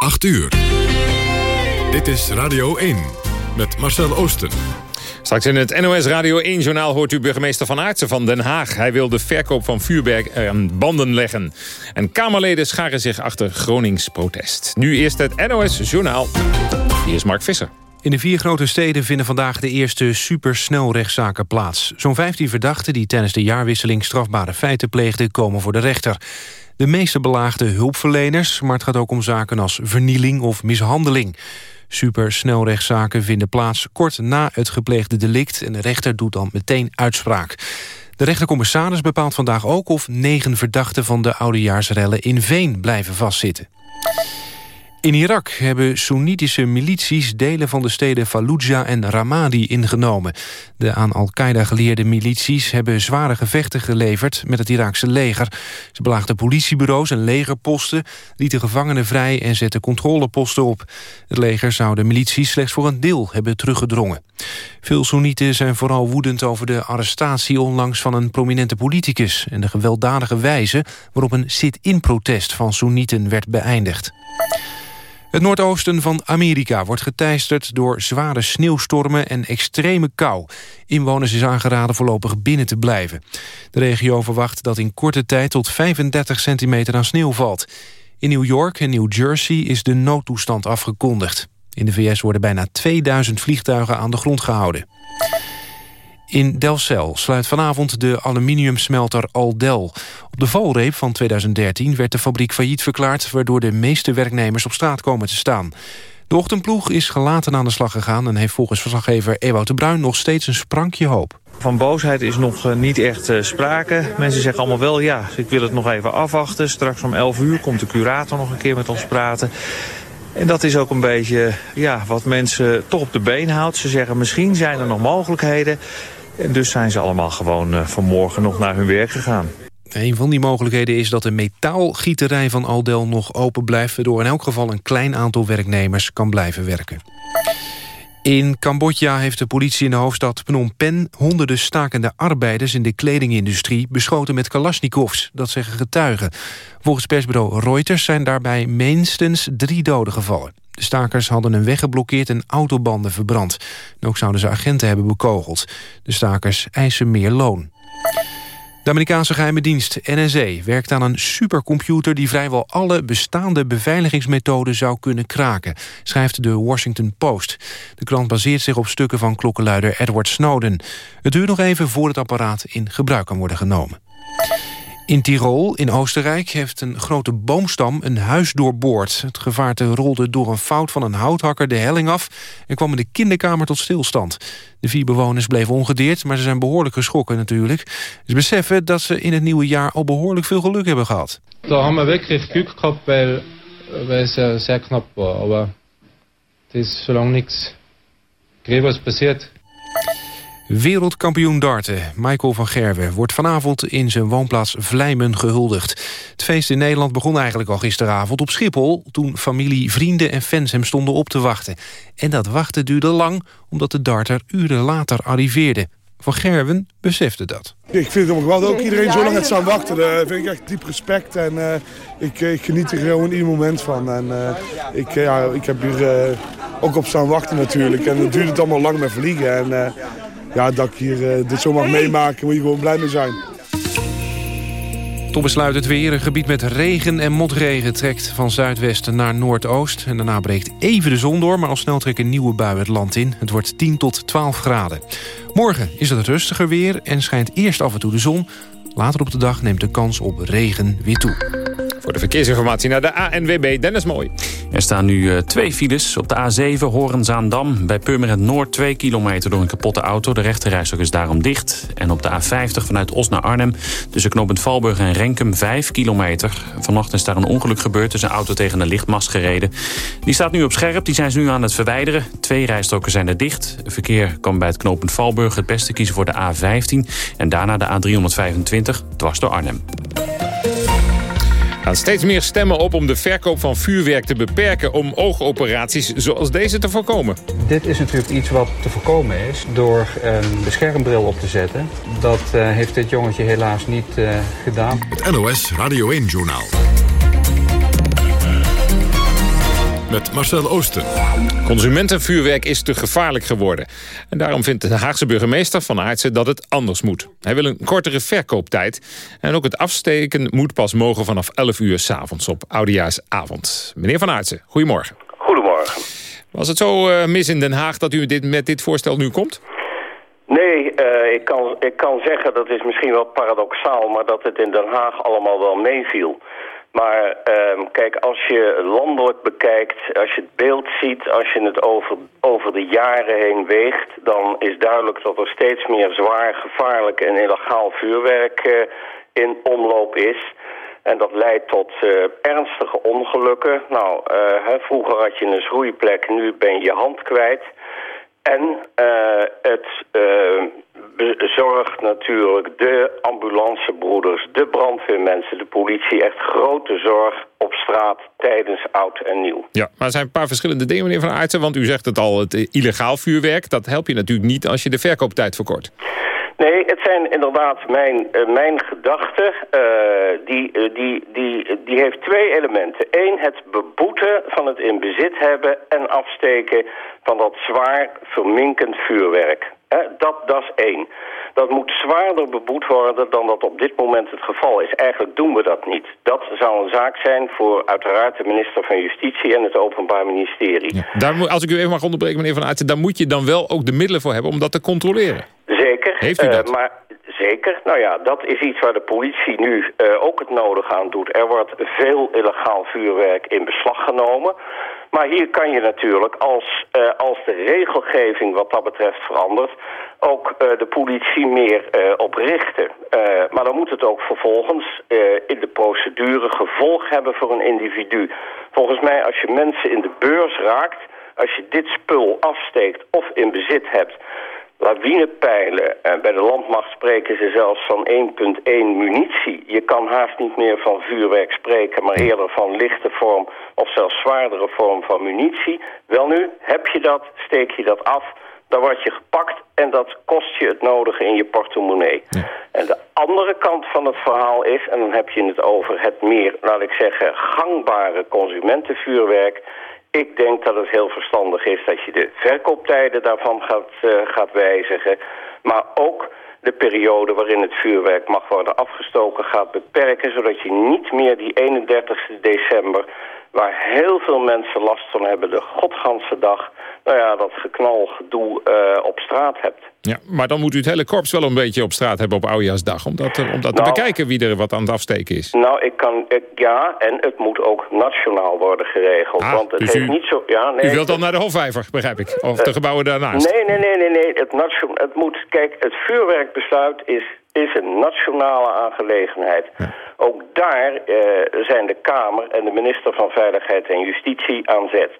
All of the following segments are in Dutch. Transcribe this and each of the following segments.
8 uur. Dit is Radio 1 met Marcel Oosten. Straks in het NOS Radio 1-journaal hoort u burgemeester Van Aartsen van Den Haag. Hij wil de verkoop van vuurwerk aan banden leggen. En Kamerleden scharen zich achter Gronings protest. Nu eerst het NOS-journaal. Hier is Mark Visser. In de vier grote steden vinden vandaag de eerste supersnelrechtszaken plaats. Zo'n 15 verdachten die tijdens de jaarwisseling strafbare feiten pleegden... komen voor de rechter. De meeste belaagde hulpverleners, maar het gaat ook om zaken als vernieling of mishandeling. Supersnelrechtszaken vinden plaats kort na het gepleegde delict... en de rechter doet dan meteen uitspraak. De rechtercommissaris bepaalt vandaag ook of negen verdachten... van de oudejaarsrellen in Veen blijven vastzitten. In Irak hebben Soenitische milities delen van de steden Fallujah en Ramadi ingenomen. De aan Al-Qaeda geleerde milities hebben zware gevechten geleverd met het Iraakse leger. Ze belaagden politiebureaus en legerposten, lieten gevangenen vrij en zetten controleposten op. Het leger zou de milities slechts voor een deel hebben teruggedrongen. Veel Soenieten zijn vooral woedend over de arrestatie onlangs van een prominente politicus... en de gewelddadige wijze waarop een sit-in-protest van Soenieten werd beëindigd. Het noordoosten van Amerika wordt geteisterd door zware sneeuwstormen en extreme kou. Inwoners is aangeraden voorlopig binnen te blijven. De regio verwacht dat in korte tijd tot 35 centimeter aan sneeuw valt. In New York en New Jersey is de noodtoestand afgekondigd. In de VS worden bijna 2000 vliegtuigen aan de grond gehouden. In Delcel sluit vanavond de aluminiumsmelter Aldel. Op de valreep van 2013 werd de fabriek failliet verklaard... waardoor de meeste werknemers op straat komen te staan. De ochtendploeg is gelaten aan de slag gegaan... en heeft volgens verslaggever Ewout de Bruin nog steeds een sprankje hoop. Van boosheid is nog eh, niet echt uh, sprake. Mensen zeggen allemaal wel, ja, ik wil het nog even afwachten. Straks om 11 uur komt de curator nog een keer met ons praten. En dat is ook een beetje ja, wat mensen toch op de been houdt. Ze zeggen misschien zijn er nog mogelijkheden. En dus zijn ze allemaal gewoon uh, vanmorgen nog naar hun werk gegaan. Een van die mogelijkheden is dat de metaalgieterij van Aldel nog open blijft... waardoor in elk geval een klein aantal werknemers kan blijven werken. In Cambodja heeft de politie in de hoofdstad Phnom Penh... honderden stakende arbeiders in de kledingindustrie beschoten met kalasjnikovs. Dat zeggen getuigen. Volgens persbureau Reuters zijn daarbij minstens drie doden gevallen. De stakers hadden een weg geblokkeerd en autobanden verbrand. En ook zouden ze agenten hebben bekogeld. De stakers eisen meer loon. De Amerikaanse geheime dienst NSA werkt aan een supercomputer... die vrijwel alle bestaande beveiligingsmethoden zou kunnen kraken... schrijft de Washington Post. De krant baseert zich op stukken van klokkenluider Edward Snowden. Het duurt nog even voor het apparaat in gebruik kan worden genomen. In Tirol, in Oostenrijk, heeft een grote boomstam een huis doorboord. Het gevaarte rolde door een fout van een houthakker de helling af... en kwam in de kinderkamer tot stilstand. De vier bewoners bleven ongedeerd, maar ze zijn behoorlijk geschrokken natuurlijk. Ze beseffen dat ze in het nieuwe jaar al behoorlijk veel geluk hebben gehad. Daar hebben we wirklich Glück gehad, weil, weil es sehr knap was. Maar het is zolang niks grevels passiert. Wereldkampioen darten Michael van Gerwen wordt vanavond in zijn woonplaats Vlijmen gehuldigd. Het feest in Nederland begon eigenlijk al gisteravond op Schiphol... toen familie, vrienden en fans hem stonden op te wachten. En dat wachten duurde lang, omdat de darter uren later arriveerde. Van Gerwen besefte dat. Ik vind het geweldig ook iedereen zo lang het staan wachten. Daar vind ik echt diep respect en uh, ik, ik, geniet er gewoon ieder moment van. En uh, ik, ja, ik heb hier uh, ook op staan wachten natuurlijk. En het duurde allemaal lang met vliegen. En, ja, dat ik hier uh, dit zo mag meemaken, moet je gewoon blij mee zijn. Tot besluit het weer. Een gebied met regen en motregen trekt van zuidwesten naar noordoost. En daarna breekt even de zon door, maar al snel trekken nieuwe buien het land in. Het wordt 10 tot 12 graden. Morgen is het rustiger weer en schijnt eerst af en toe de zon. Later op de dag neemt de kans op regen weer toe. Voor de verkeersinformatie naar de ANWB, Dennis Mooi. Er staan nu uh, twee files op de A7 Horenzaandam. Bij Purmerend Noord 2 kilometer door een kapotte auto. De rechterrijstok is daarom dicht. En op de A50 vanuit Os naar Arnhem tussen knooppunt Valburg en Renkum 5 kilometer. Vanochtend is daar een ongeluk gebeurd. Dus een auto tegen een lichtmast gereden. Die staat nu op scherp. Die zijn ze nu aan het verwijderen. Twee rijstroken zijn er dicht. Verkeer kan bij het knooppunt Valburg het beste kiezen voor de A15. En daarna de A325 dwars door Arnhem gaan steeds meer stemmen op om de verkoop van vuurwerk te beperken... om oogoperaties zoals deze te voorkomen. Dit is natuurlijk iets wat te voorkomen is door een beschermbril op te zetten. Dat uh, heeft dit jongetje helaas niet uh, gedaan. Het NOS Radio 1-journaal. Met Marcel Oosten. Consumentenvuurwerk is te gevaarlijk geworden. En daarom vindt de Haagse burgemeester Van Aartsen dat het anders moet. Hij wil een kortere verkooptijd. En ook het afsteken moet pas mogen vanaf 11 uur s'avonds op Oudejaarsavond. Meneer Van Aartsen, goedemorgen. Goedemorgen. Was het zo uh, mis in Den Haag dat u dit, met dit voorstel nu komt? Nee, uh, ik, kan, ik kan zeggen, dat is misschien wel paradoxaal... maar dat het in Den Haag allemaal wel meeviel. Maar uh, kijk, als je landelijk bekijkt, als je het beeld ziet... als je het over, over de jaren heen weegt... dan is duidelijk dat er steeds meer zwaar, gevaarlijk en illegaal vuurwerk uh, in omloop is... En dat leidt tot uh, ernstige ongelukken. Nou, uh, vroeger had je een schroeiplek, nu ben je je hand kwijt. En uh, het bezorgt natuurlijk de ambulancebroeders, de brandweermensen, de politie... echt grote zorg op straat tijdens oud en nieuw. Ja, maar er zijn een paar verschillende dingen, meneer Van Aertsen. Want u zegt het al, het illegaal vuurwerk, dat helpt je natuurlijk niet als je de verkooptijd verkort. Nee, het zijn inderdaad mijn, uh, mijn gedachten. Uh, die, uh, die, die, die heeft twee elementen. Eén, het beboeten van het in bezit hebben en afsteken van dat zwaar verminkend vuurwerk. Dat, dat is één. Dat moet zwaarder beboet worden dan dat op dit moment het geval is. Eigenlijk doen we dat niet. Dat zou een zaak zijn voor uiteraard de minister van Justitie en het Openbaar Ministerie. Ja, daar moet, als ik u even mag onderbreken, meneer Van Aertsen... daar moet je dan wel ook de middelen voor hebben om dat te controleren. Zeker. Heeft u dat? Uh, maar zeker. Nou ja, dat is iets waar de politie nu uh, ook het nodig aan doet. Er wordt veel illegaal vuurwerk in beslag genomen. Maar hier kan je natuurlijk, als, uh, als de regelgeving wat dat betreft verandert... ook uh, de politie meer uh, op richten. maar dan moet het ook vervolgens in de procedure gevolg hebben voor een individu. Volgens mij, als je mensen in de beurs raakt... als je dit spul afsteekt of in bezit hebt lawinepijlen. En bij de landmacht spreken ze zelfs van 1.1 munitie. Je kan haast niet meer van vuurwerk spreken, maar eerder van lichte vorm of zelfs zwaardere vorm van munitie. Wel nu, heb je dat, steek je dat af, dan word je gepakt en dat kost je het nodige in je portemonnee. Ja. En de andere kant van het verhaal is, en dan heb je het over het meer, laat ik zeggen, gangbare consumentenvuurwerk ik denk dat het heel verstandig is dat je de verkooptijden daarvan gaat, uh, gaat wijzigen. Maar ook de periode waarin het vuurwerk mag worden afgestoken gaat beperken... zodat je niet meer die 31 december, waar heel veel mensen last van hebben... de godganse dag nou ja, dat geknal gedoe uh, op straat hebt. Ja, maar dan moet u het hele korps wel een beetje op straat hebben op Oudejaarsdag... om dat, om dat nou, te bekijken wie er wat aan het afsteken is. Nou, ik kan, ik, ja, en het moet ook nationaal worden geregeld. Ah, want het dus heeft u, niet zo... Ja, nee, u wilt dan naar de Hofvijver, begrijp ik? Of uh, de gebouwen daarnaast? Nee, nee, nee, nee, nee. Het, het moet... Kijk, het vuurwerkbesluit is, is een nationale aangelegenheid. Ja. Ook daar uh, zijn de Kamer en de minister van Veiligheid en Justitie aan zet.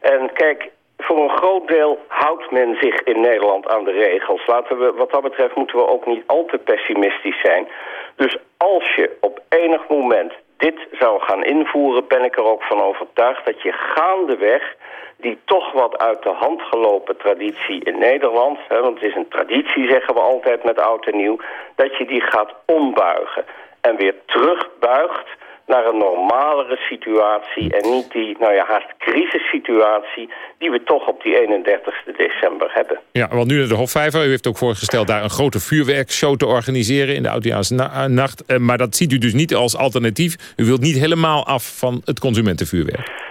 En kijk, voor een groot deel houdt men zich in Nederland aan de regels. Laten we, wat dat betreft moeten we ook niet al te pessimistisch zijn. Dus als je op enig moment dit zou gaan invoeren... ben ik er ook van overtuigd dat je gaandeweg die toch wat uit de hand gelopen traditie in Nederland... Hè, want het is een traditie, zeggen we altijd met oud en nieuw... dat je die gaat ombuigen en weer terugbuigt naar een normalere situatie... en niet die, nou ja, haast crisissituatie... die we toch op die 31 december hebben. Ja, want nu de Hofvijver. U heeft ook voorgesteld daar een grote vuurwerkshow te organiseren... in de Oudejaarsnacht. Maar dat ziet u dus niet als alternatief. U wilt niet helemaal af van het consumentenvuurwerk.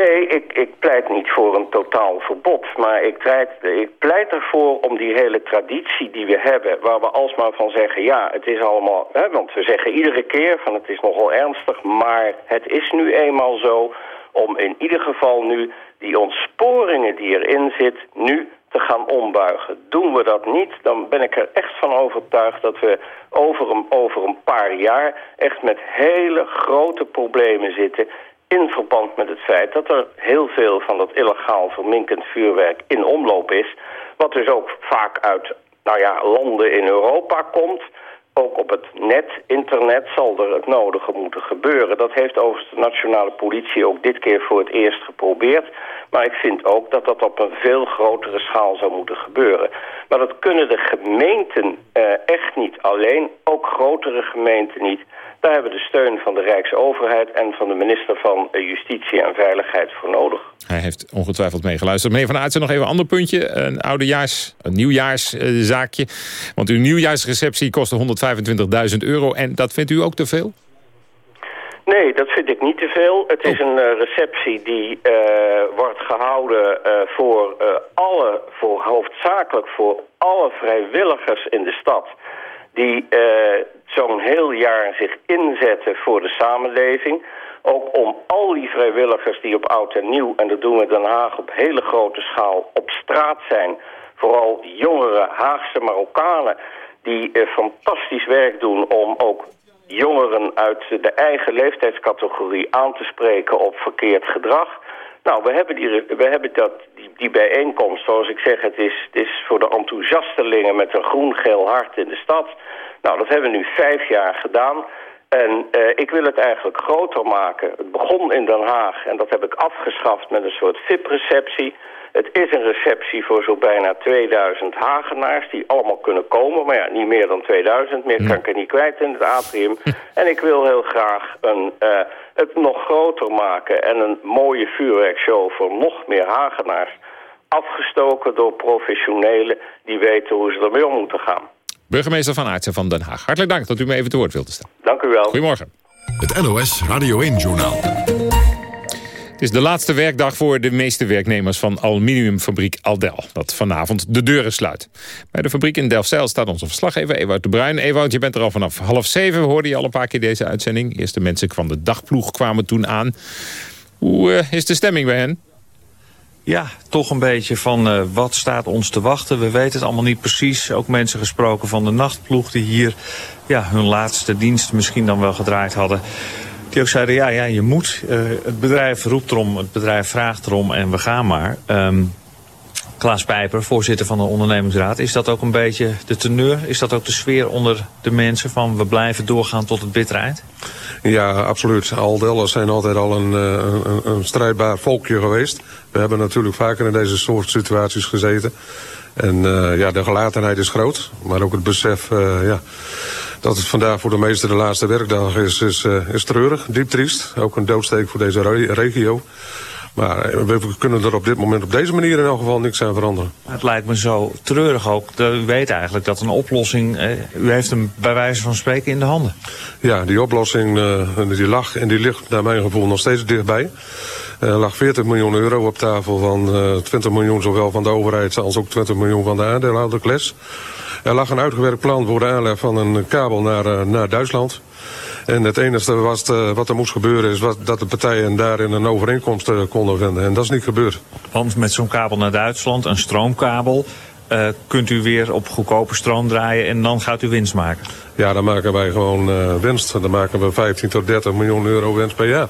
Nee, ik, ik pleit niet voor een totaal verbod. Maar ik pleit, ik pleit ervoor om die hele traditie die we hebben... waar we alsmaar van zeggen, ja, het is allemaal... Hè, want we zeggen iedere keer van het is nogal ernstig... maar het is nu eenmaal zo om in ieder geval nu die ontsporingen die erin zit... nu te gaan ombuigen. Doen we dat niet, dan ben ik er echt van overtuigd... dat we over een, over een paar jaar echt met hele grote problemen zitten in verband met het feit dat er heel veel van dat illegaal verminkend vuurwerk in omloop is. Wat dus ook vaak uit nou ja, landen in Europa komt. Ook op het net, internet, zal er het nodige moeten gebeuren. Dat heeft overigens de nationale politie ook dit keer voor het eerst geprobeerd. Maar ik vind ook dat dat op een veel grotere schaal zou moeten gebeuren. Maar dat kunnen de gemeenten uh, echt niet alleen, ook grotere gemeenten niet Daar hebben we de steun van de Rijksoverheid en van de minister van Justitie en Veiligheid voor nodig. Hij heeft ongetwijfeld meegeluisterd. Meneer Van Aartsen, nog even een ander puntje. Een oudejaars, een nieuwjaarszaakje. Want uw nieuwjaarsreceptie kostte 125.000 euro. En dat vindt u ook te veel? Nee, dat vind ik niet te veel. Het is oh. een uh, receptie die uh, wordt gehouden uh, voor alle, voor hoofdzakelijk voor alle vrijwilligers in de stad die zo'n heel jaar zich inzetten voor de samenleving. Ook om al die vrijwilligers die op oud en nieuw, en dat doen we in Den Haag op hele grote schaal, op straat zijn. Vooral jongere Haagse Marokkanen die fantastisch werk doen om ook jongeren uit de eigen leeftijdscategorie aan te spreken op verkeerd gedrag. Nou, we hebben, die, we hebben dat, die, die bijeenkomst, zoals ik zeg, het is, het is voor de enthousiastelingen met een groen-geel hart in de stad. Nou, dat hebben we nu vijf jaar gedaan. En uh, ik wil het eigenlijk groter maken. Het begon in Den Haag en dat heb ik afgeschaft met een soort VIP-receptie. Het is een receptie voor zo bijna 2000 Hagenaars die allemaal kunnen komen. Maar ja, niet meer dan 2000. Meer kan ik er niet kwijt in het atrium. En ik wil heel graag een, uh, het nog groter maken en een mooie vuurwerkshow voor nog meer Hagenaars. Afgestoken door professionelen die weten hoe ze ermee om moeten gaan. Burgemeester Van Aartsen van Den Haag. Hartelijk dank dat u me even te woord wilt staan. Dank u wel. Goedemorgen. Het NOS Radio 1-journaal. Het is de laatste werkdag voor de meeste werknemers van aluminiumfabriek Aldel. Dat vanavond de deuren sluit. Bij de fabriek in Delfzijl staat onze verslaggever Ewout de Bruin. Ewout, je bent er al vanaf half zeven, hoorde je al een paar keer deze uitzending. Eerste mensen van de dagploeg kwamen toen aan. Hoe uh, is de stemming bij hen? Ja, toch een beetje van uh, wat staat ons te wachten. We weten het allemaal niet precies. Ook mensen gesproken van de nachtploeg die hier ja, hun laatste dienst misschien dan wel gedraaid hadden. Die ook zeiden, ja, ja je moet. Uh, het bedrijf roept erom, het bedrijf vraagt erom en we gaan maar. Um, Klaas Pijper, voorzitter van de ondernemingsraad. Is dat ook een beetje de teneur? Is dat ook de sfeer onder de mensen van we blijven doorgaan tot het bitter eind? Ja, absoluut. Aldellers zijn altijd al een, een, een, strijdbaar volkje geweest. We hebben natuurlijk vaker in deze soort situaties gezeten. En uh, ja, de gelatenheid is groot. Maar ook het besef uh, ja, dat het vandaag voor de meesten de laatste werkdag is, is, is treurig, diep triest. Ook een doodsteek voor deze regio. Maar we kunnen er op dit moment op deze manier in elk geval niks aan veranderen. Het lijkt me zo treurig ook. U weet eigenlijk dat een oplossing... u heeft hem bij wijze van spreken in de handen. Ja, die oplossing die lag en die ligt naar mijn gevoel nog steeds dichtbij. Er lag 40 miljoen euro op tafel van uh, 20 miljoen zowel van de overheid als ook 20 miljoen van de aandeelhouder Kles. Er lag een uitgewerkt plan voor de aanleg van een kabel naar, naar Duitsland. En het enige was de, wat er moest gebeuren is wat, dat de partijen daarin een overeenkomst uh, konden vinden. En dat is niet gebeurd. Want met zo'n kabel naar Duitsland, een stroomkabel... Uh, kunt u weer op goedkope stroom draaien en dan gaat u winst maken? Ja, dan maken wij gewoon uh, winst. Dan maken we 15 tot 30 miljoen euro winst per jaar.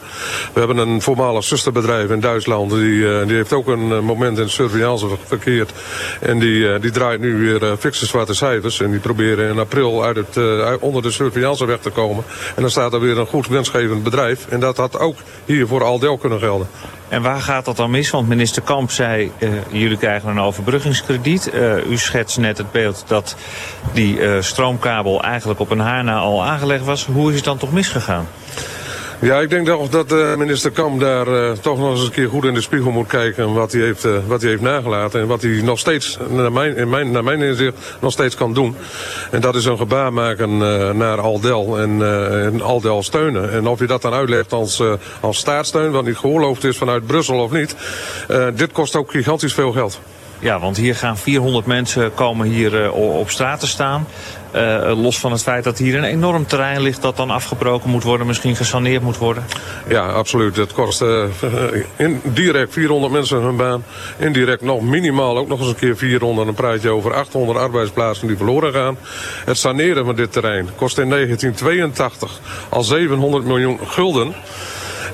We hebben een voormalig zusterbedrijf in Duitsland. Die, uh, die heeft ook een moment in surveillance verkeerd. En die, die draait nu weer fikse zwarte cijfers. En die proberen in april uit het, onder de surveillance weg te komen. En dan staat er weer een goed winstgevend bedrijf. En dat had ook hier voor Aldel kunnen gelden. En waar gaat dat dan mis? Want minister Kamp zei, uh, jullie krijgen een overbruggingskrediet. Uh, u schetst net het beeld dat die uh, stroomkabel eigenlijk op een haar na al aangelegd was. Hoe is het dan toch misgegaan? Ja, ik denk toch dat uh, minister Kamp daar uh, toch nog eens een keer goed in de spiegel moet kijken wat hij heeft, uh, wat hij heeft nagelaten. En wat hij nog steeds, naar mijn, in mijn, naar mijn inzicht, nog steeds kan doen. En dat is een gebaar maken naar Aldel en, en, Aldel steunen. En of je dat dan uitlegt als, als staatssteun, wat niet geoorloofd is vanuit Brussel of niet. dit kost ook gigantisch veel geld. Ja, want hier gaan 400 mensen komen hier op straat te staan. Uh, los van het feit dat hier een enorm terrein ligt dat dan afgebroken moet worden, misschien gesaneerd moet worden? Ja, absoluut. Het kost uh, in, direct 400 mensen hun baan. Indirect nog minimaal ook nog eens een keer 400. Dan praat je over 800 arbeidsplaatsen die verloren gaan. Het saneren van dit terrein kost in 1982 al 700 miljoen gulden.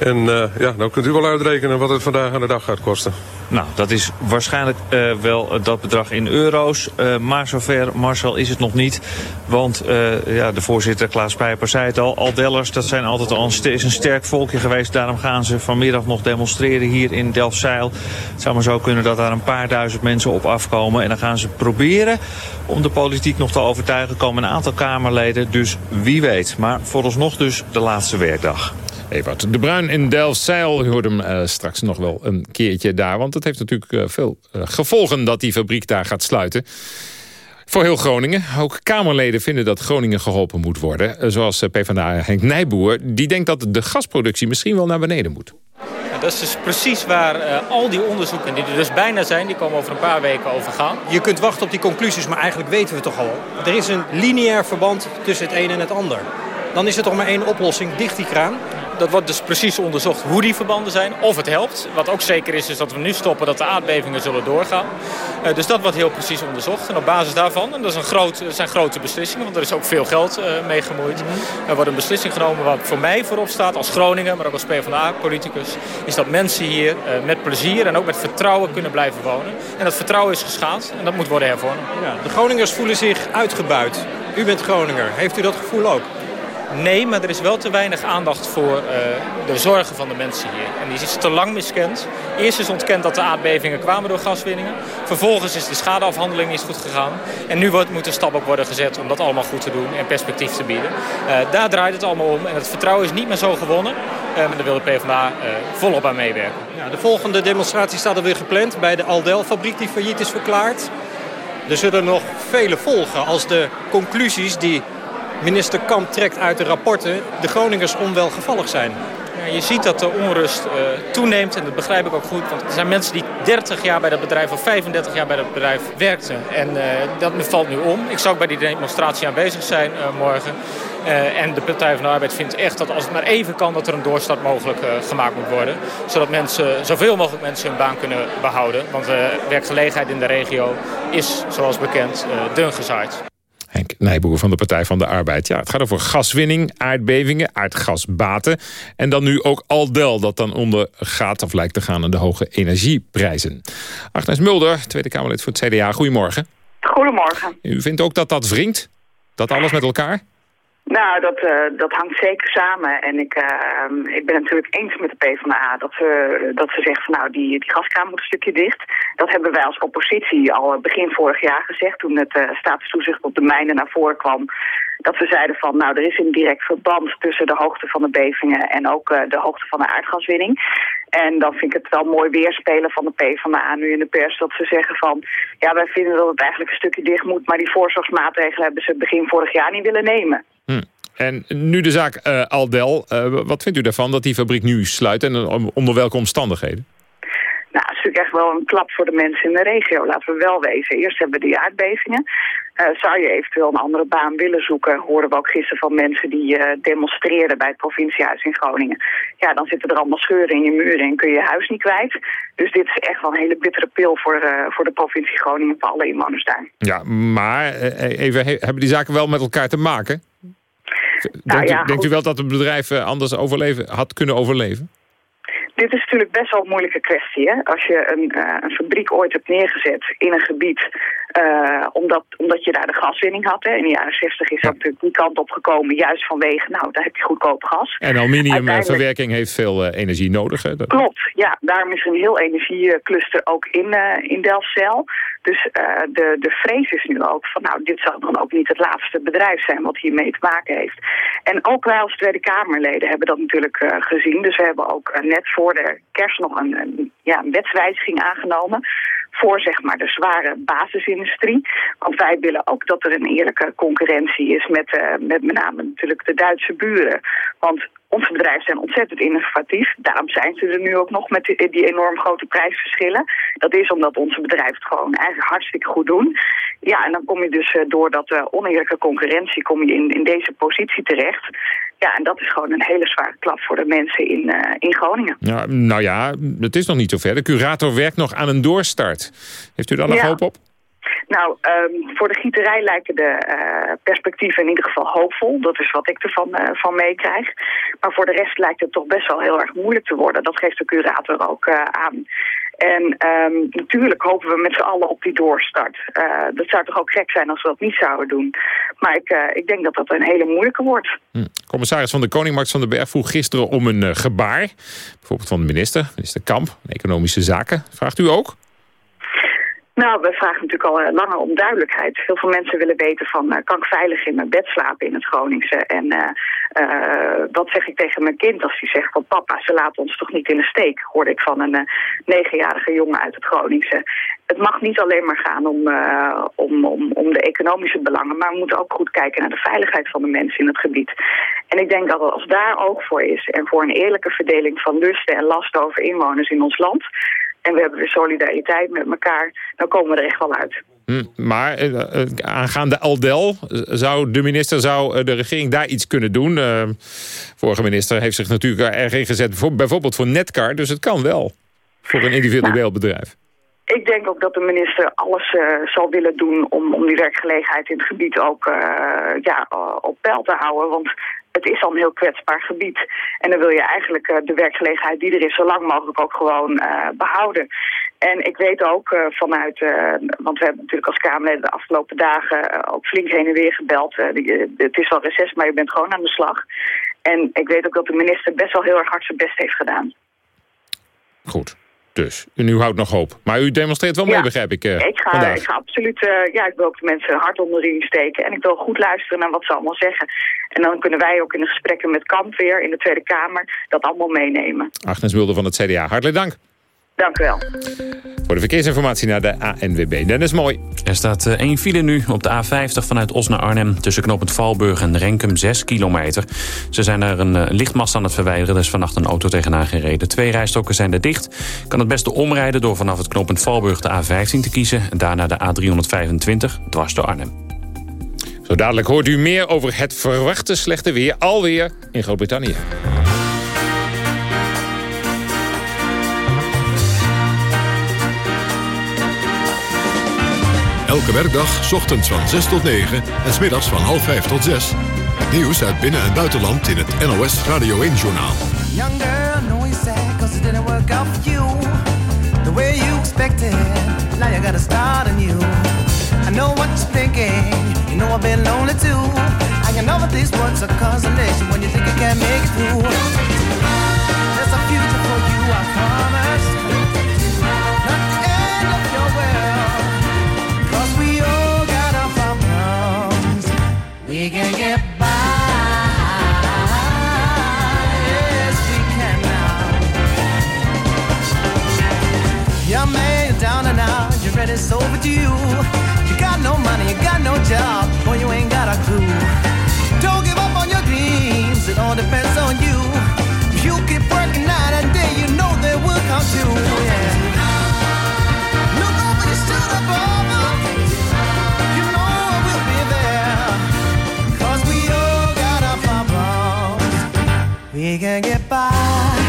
En ja, dan kunt u wel uitrekenen wat het vandaag aan de dag gaat kosten. Nou, dat is waarschijnlijk wel dat bedrag in euro's. maar zover, Marcel, is het nog niet. Want ja, de voorzitter Klaas Pijper zei het al. Aldellers, dat zijn altijd al een, is een sterk volkje geweest. Daarom gaan ze vanmiddag nog demonstreren hier in Delfzijl. Het zou maar zo kunnen dat daar een paar duizend mensen op afkomen. En dan gaan ze proberen om de politiek nog te overtuigen. komen een aantal Kamerleden, dus wie weet. Maar vooralsnog dus de laatste werkdag. Evert de Bruin in Delfzijl. U hoort hem uh, straks nog wel een keertje daar. Want het heeft natuurlijk uh, veel uh, gevolgen dat die fabriek daar gaat sluiten. Voor heel Groningen. Ook Kamerleden vinden dat Groningen geholpen moet worden. Zoals PvdA Henk Nijboer. Die denkt dat de gasproductie misschien wel naar beneden moet. Dat is dus precies waar uh, al die onderzoeken, die er dus bijna zijn... die komen over een paar weken overgaan. Je kunt wachten op die conclusies, maar eigenlijk weten we toch al. Er is een lineair verband tussen het een en het ander. Dan is er toch maar één oplossing, dicht die kraan dat wordt dus precies onderzocht hoe die verbanden zijn. Of het helpt. Wat ook zeker is, is dat we nu stoppen dat de aardbevingen zullen doorgaan. Uh, dus dat wordt heel precies onderzocht. En op basis daarvan, en dat, is een groot, zijn grote beslissingen, want er is ook veel geld uh, mee gemoeid. Er wordt een beslissing genomen wat voor mij voorop staat als Groningen, maar ook als PvdA-politicus. Is dat mensen hier met plezier en ook met vertrouwen kunnen blijven wonen. En dat vertrouwen is geschaad en dat moet worden hervormd. Ja, de Groningers voelen zich uitgebuit. U bent Groninger. Heeft u dat gevoel ook? Nee, maar er is wel te weinig aandacht voor uh, de zorgen van de mensen hier. En die is te lang miskend. Eerst is ontkend dat de aardbevingen kwamen door gaswinningen. Vervolgens is de schadeafhandeling niet goed gegaan. En nu wordt, moet er stap op worden gezet om dat allemaal goed te doen en perspectief te bieden. Uh, daar draait het allemaal om. En het vertrouwen is niet meer zo gewonnen. En daar wil de PvdA volop aan meewerken. De volgende demonstratie staat er weer gepland bij de Aldel-fabriek die failliet is verklaard. Er zullen nog vele volgen als de conclusies die minister Kamp trekt uit de rapporten... de Groningers onwelgevallig zijn. Ja, je ziet dat de onrust uh, toeneemt en dat begrijp ik ook goed. Want er zijn mensen die 30 jaar bij dat bedrijf of 35 jaar bij dat bedrijf werkten. En uh, dat valt nu om. Ik zou ook bij die demonstratie aanwezig zijn uh, morgen. en de Partij van de Arbeid vindt echt dat als het maar even kan... dat er een doorstart mogelijk gemaakt moet worden. Zodat mensen, zoveel mogelijk mensen hun baan kunnen behouden. Want werkgelegenheid in de regio is, zoals bekend, dun gezaaid. Henk Nijboer van de Partij van de Arbeid. Ja, het gaat over gaswinning, aardbevingen, aardgasbaten. En dan nu ook Aldel, dat dan onder gaat of lijkt te gaan aan de hoge energieprijzen. Agnes Mulder, Tweede Kamerlid voor het CDA. Goedemorgen. Goedemorgen. U vindt ook dat dat wringt? Dat alles met elkaar? Nou, dat, uh, dat hangt zeker samen. En ik, uh, ik ben natuurlijk eens met de PvdA dat ze, dat ze zegt van nou, die, die gaskraan moet een stukje dicht. Dat hebben wij als oppositie al begin vorig jaar gezegd toen het uh, statustoezicht op de mijnen naar voren kwam. Dat we zeiden van nou, er is een direct verband tussen de hoogte van de bevingen en ook de hoogte van de aardgaswinning. En dan vind ik het wel mooi weerspelen van de PvdA nu in de pers dat ze zeggen van ja, wij vinden dat het eigenlijk een stukje dicht moet, maar die voorzorgsmaatregelen hebben ze begin vorig jaar niet willen nemen. Hm. En nu de zaak uh, Aldel. Uh, wat vindt u daarvan dat die fabriek nu sluit en onder welke omstandigheden? Het is natuurlijk echt wel een klap voor de mensen in de regio, laten we wel wezen. Eerst hebben we die aardbevingen. Uh, zou je eventueel een andere baan willen zoeken, hoorden we ook gisteren van mensen die uh, demonstreerden bij het provinciehuis in Groningen. Ja, dan zitten er allemaal scheuren in je muren en kun je je huis niet kwijt. Dus dit is echt wel een hele bittere pil voor, uh, voor de provincie Groningen, voor alle inwoners daar. Ja, maar even, hebben die zaken wel met elkaar te maken? Denkt, nou, ja, u, denkt u wel dat het bedrijf anders overleven, had kunnen overleven? Dit is natuurlijk best wel een moeilijke kwestie. Hè? Als je een, uh, een fabriek ooit hebt neergezet in een gebied... Uh, omdat, omdat je daar de gaswinning had. Hè? In de jaren 60 is dat natuurlijk die kant op gekomen. Juist vanwege, nou, daar heb je goedkoop gas. En aluminiumverwerking heeft veel uh, energie nodig. Hè? Klopt, ja. Daarom is er een heel energiecluster ook in, in Delfzijl. Dus de, de vrees is nu ook van, nou, dit zal dan ook niet het laatste bedrijf zijn wat hiermee te maken heeft. En ook wij als Tweede Kamerleden hebben dat natuurlijk gezien. Dus we hebben ook net voor de kerst nog een, een, ja, een wetswijziging aangenomen voor zeg maar, de zware basisindustrie. Want wij willen ook dat er een eerlijke concurrentie is met, uh, met met name natuurlijk de Duitse buren. Want onze bedrijven zijn ontzettend innovatief. Daarom zijn ze er nu ook nog met die, die enorm grote prijsverschillen. Dat is omdat onze bedrijven het gewoon eigenlijk hartstikke goed doen. Ja, en dan kom je dus uh, door dat uh, oneerlijke concurrentie kom je in, in deze positie terecht. Ja, en dat is gewoon een hele zware klap voor de mensen in, uh, in Groningen. Ja, nou ja, het is nog niet zo ver. De curator werkt nog aan een doorstart. Heeft u daar nog ja. hoop op? Nou, ehm, voor de gieterij lijken de uh, perspectieven in ieder geval hoopvol. Dat is wat ik ervan uh, van meekrijg. Maar voor de rest lijkt het toch best wel heel erg moeilijk te worden. Dat geeft de curator ook uh, aan. En um, natuurlijk hopen we met z'n allen op die doorstart. dat zou toch ook gek zijn als we dat niet zouden doen. Maar ik, ik denk dat dat een hele moeilijke wordt. Hm. Commissaris van de Koning Max van den Berg vroeg gisteren om een gebaar. Bijvoorbeeld van de minister, minister Kamp, Economische Zaken. Vraagt u ook? Nou, we vragen natuurlijk al uh, langer om duidelijkheid. Heel veel mensen willen weten van, uh, kan ik veilig in mijn bed slapen in het Groningse? En uh, wat zeg ik tegen mijn kind als hij zegt van papa, ze laten ons toch niet in de steek? Hoorde ik van een negenjarige jongen uit het Groningse. Het mag niet alleen maar gaan om, om, om, om de economische belangen, maar we moeten ook goed kijken naar de veiligheid van de mensen in het gebied. En ik denk dat als daar ook voor is en voor een eerlijke verdeling van lusten en lasten over inwoners in ons land en we hebben solidariteit met elkaar, dan komen we er echt wel uit. Hm, maar uh, aangaande Aldel, zou de minister, zou de regering daar iets kunnen doen? Uh, vorige minister heeft zich natuurlijk erg ingezet, voor, bijvoorbeeld voor Netcar, dus het kan wel voor een individueel nou, bedrijf. Ik denk ook dat de minister alles uh, zal willen doen om, om die werkgelegenheid in het gebied ook uh, ja, op peil te houden. Want het is al een heel kwetsbaar gebied. En dan wil je eigenlijk de werkgelegenheid die er is zo lang mogelijk ook gewoon behouden. En ik weet ook vanuit, want we hebben natuurlijk als Kamerleden de afgelopen dagen ook flink heen en weer gebeld. Het is wel reces, maar je bent gewoon aan de slag. En ik weet ook dat de minister best wel heel erg hard zijn best heeft gedaan. Goed. Dus, en u houdt nog hoop. Maar u demonstreert wel mee, ja, begrijp ik, uh, ik ga, vandaag. Ik ga absoluut, uh, ja, ik wil ook de mensen hard onder de riem steken. En ik wil goed luisteren naar wat ze allemaal zeggen. En dan kunnen wij ook in de gesprekken met Kamp weer in de Tweede Kamer dat allemaal meenemen. Agnes Mulder van het CDA, hartelijk dank. Dank u wel. Voor de verkeersinformatie naar de ANWB. Dennis Mooi. Er staat uh, één file nu op de A50 vanuit Os naar Arnhem... tussen knooppunt Valburg en Renkum, 6 kilometer. Ze zijn daar een uh, lichtmast aan het verwijderen. Er is vannacht een auto tegenaan gereden. Twee rijstokken zijn er dicht. Kan het beste omrijden door vanaf het knooppunt Valburg de A15 te kiezen... en daarna de A325 dwars door Arnhem. Zo dadelijk hoort u meer over het verwachte slechte weer... alweer in Groot-Brittannië. Elke werkdag, ochtends van 6 tot 9 en smiddags van half 5 tot 6. Het nieuws uit binnen- en buitenland in het NOS Radio 1-journaal. Young girl, know you're sad cause it didn't work out for you. The way you expected, now you gotta start anew. I know what you're thinking, you know I've been lonely too. I can know that these words are consolation when you think you can't make it through. There's a future for you, I promise. Young man, you're down and out. You're ready, it's over to you. Got no money, you got no job. Boy, you ain't got a clue. Don't give up on your dreams. It all depends on you. If you keep working night and day, you know they will come true. Yeah. Your our problems. We can get by.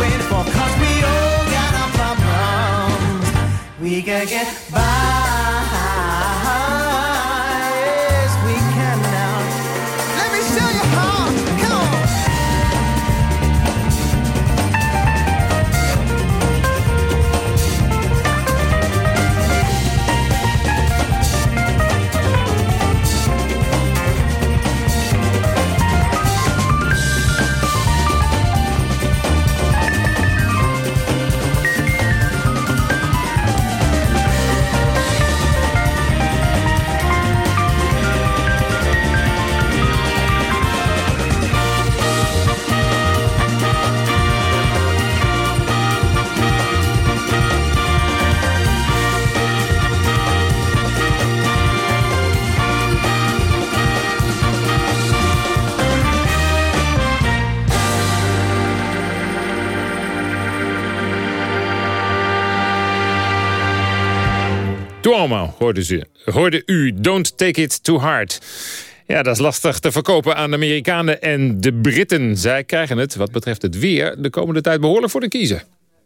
Waiting for? Cause we all got our problems. We can get by. Hoorde, ze, hoorde u. Don't take it too hard. Ja, dat is lastig te verkopen aan de Amerikanen en de Britten. Zij krijgen het, wat betreft het weer, de komende tijd behoorlijk voor de kiezen.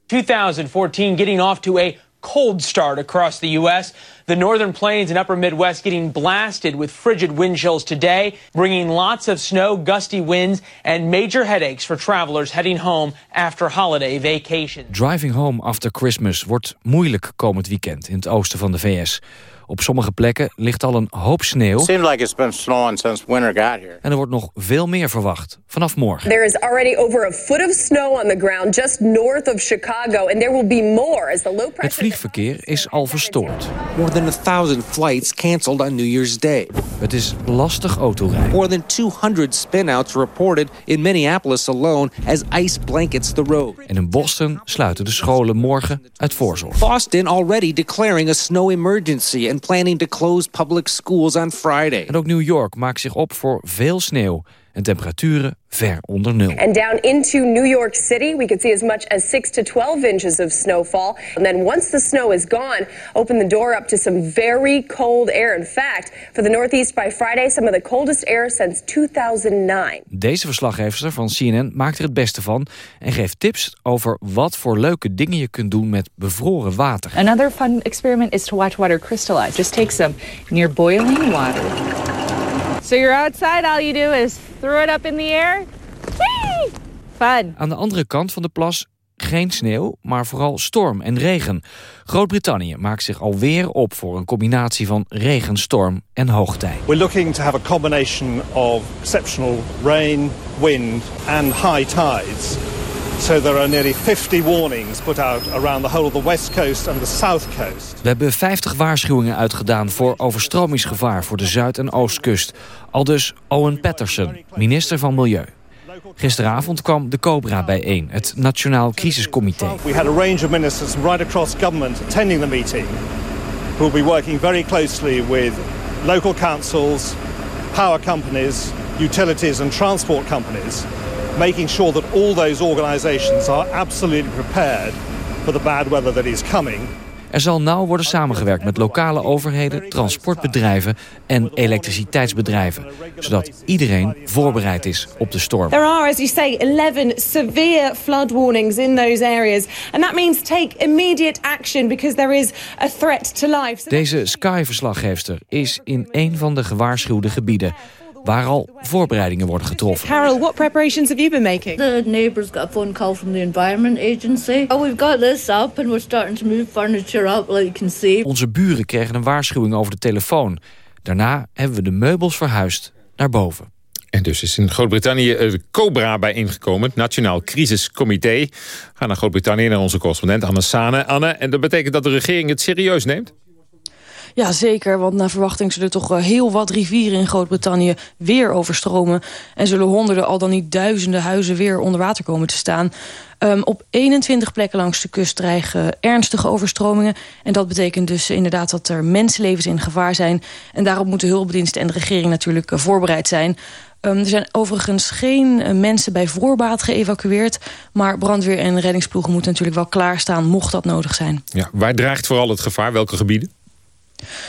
2014 getting off to a cold start across the U.S. The northern plains and upper Midwest getting blasted with frigid wind chills today, bringing lots of snow, gusty winds, and major headaches for travelers heading home after holiday vacation. Driving home after Christmas wordt moeilijk komend weekend in het oosten van de VS. Op sommige plekken ligt al een hoop sneeuw. Seems like it's been snowing since winter got here. En er wordt nog veel meer verwacht vanaf morgen. There is already over a foot of snow on the ground just north of Chicago and there will be more as the low pressure Het vliegverkeer is al verstoord. More than a thousand flights canceled on New Year's Day. Het is lastig autorijden. More than 200 spinouts reported in Minneapolis alone as ice blankets the road. En in Boston sluiten de scholen morgen uit voorzorg. Boston already declaring a snow emergency and planning to close public schools on Friday. En ook New York maakt zich op voor veel sneeuw en temperaturen ver onder nul. And down into New York City, we could see as much as 6 to 12 inches of snowfall. And then once the snow is gone, open the door up to some very cold air. In fact, for the Northeast by Friday, some of the coldest air since 2009. Deze verslaggever van CNN maakt er het beste van en geeft tips over wat voor leuke dingen je kunt doen met bevroren water. Another fun experiment is to watch water crystallize. Just take some near boiling water. So you're outside, all you do is throw it up in the air. Whee! Fun. Aan de andere kant van de plas geen sneeuw, maar vooral storm en regen. Groot-Brittannië maakt zich alweer op voor een combinatie van regen, storm en hoogtij. We're looking to have a combination of exceptional rain, wind and high tides. So there are nearly 50 warnings put out around the whole of the west coast and the south coast. We hebben 50 waarschuwingen uitgedaan voor overstromingsgevaar voor de zuid- en oostkust. Aldus Owen Patterson, minister van Milieu. Gisteravond kwam de COBRA bijeen, het Nationaal Crisiscomité. We had a range of ministers right across government attending the meeting who will be working very closely with local councils, power companies, utilities and transport companies making sure that all those organizations are absolutely prepared for the bad weather that is coming. Er zal nauw worden samengewerkt met lokale overheden, transportbedrijven en elektriciteitsbedrijven, zodat iedereen voorbereid is op de storm. There are, as you say, 11 severe flood warnings in those areas. And that means take immediate action because there is a threat to life. Deze Sky-verslaggeefster is in een van de gewaarschuwde gebieden waar al voorbereidingen worden getroffen. Carol, what preparations have you been making? The neighbours got a phone call from the Environment Agency. Oh, we've got this up and we're starting to move furniture up, like you can see. Onze buren kregen een waarschuwing over de telefoon. Daarna hebben we de meubels verhuisd naar boven. En dus is in Groot-Brittannië de COBRA bijeengekomen, het Nationaal Crisiscomité. Gaan naar Groot-Brittannië, naar onze correspondent Anne Sane. Anne, en dat betekent dat de regering het serieus neemt? Ja, zeker. Want naar verwachting zullen toch heel wat rivieren in Groot-Brittannië weer overstromen. En zullen honderden, al dan niet duizenden huizen weer onder water komen te staan. Um, op 21 plekken langs de kust dreigen ernstige overstromingen. En dat betekent dus inderdaad dat er mensenlevens in gevaar zijn. En daarop moeten hulpdiensten en de regering natuurlijk uh, voorbereid zijn. Um, er zijn overigens geen uh, mensen bij voorbaat geëvacueerd. Maar brandweer en reddingsploegen moeten natuurlijk wel klaarstaan mocht dat nodig zijn. Ja, waar dreigt vooral het gevaar? Welke gebieden?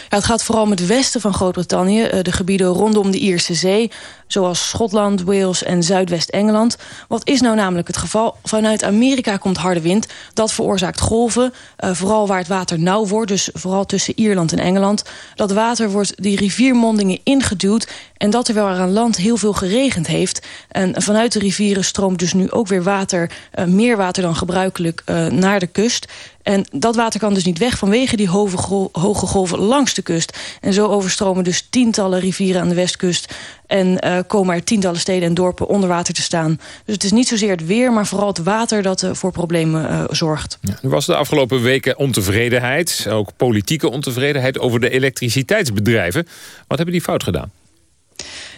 Ja, het gaat vooral om het westen van Groot-Brittannië. De gebieden rondom de Ierse Zee. Zoals Schotland, Wales en Zuidwest-Engeland. Wat is nou namelijk het geval? Vanuit Amerika komt harde wind. Dat veroorzaakt golven. Uh, vooral waar het water nauw wordt. Dus vooral tussen Ierland en Engeland. Dat water wordt die riviermondingen ingeduwd. En dat er wel aan land heel veel geregend heeft. En vanuit de rivieren stroomt dus nu ook weer water. Uh, meer water dan gebruikelijk naar de kust. En dat water kan dus niet weg vanwege die hoge, gol hoge golven langs de kust. En zo overstromen dus tientallen rivieren aan de westkust. En uh, komen er tientallen steden en dorpen onder water te staan. Dus het is niet zozeer het weer, maar vooral het water dat uh, voor problemen uh, zorgt. Ja, er was de afgelopen weken ontevredenheid, ook politieke ontevredenheid... over de elektriciteitsbedrijven. Wat hebben die fout gedaan?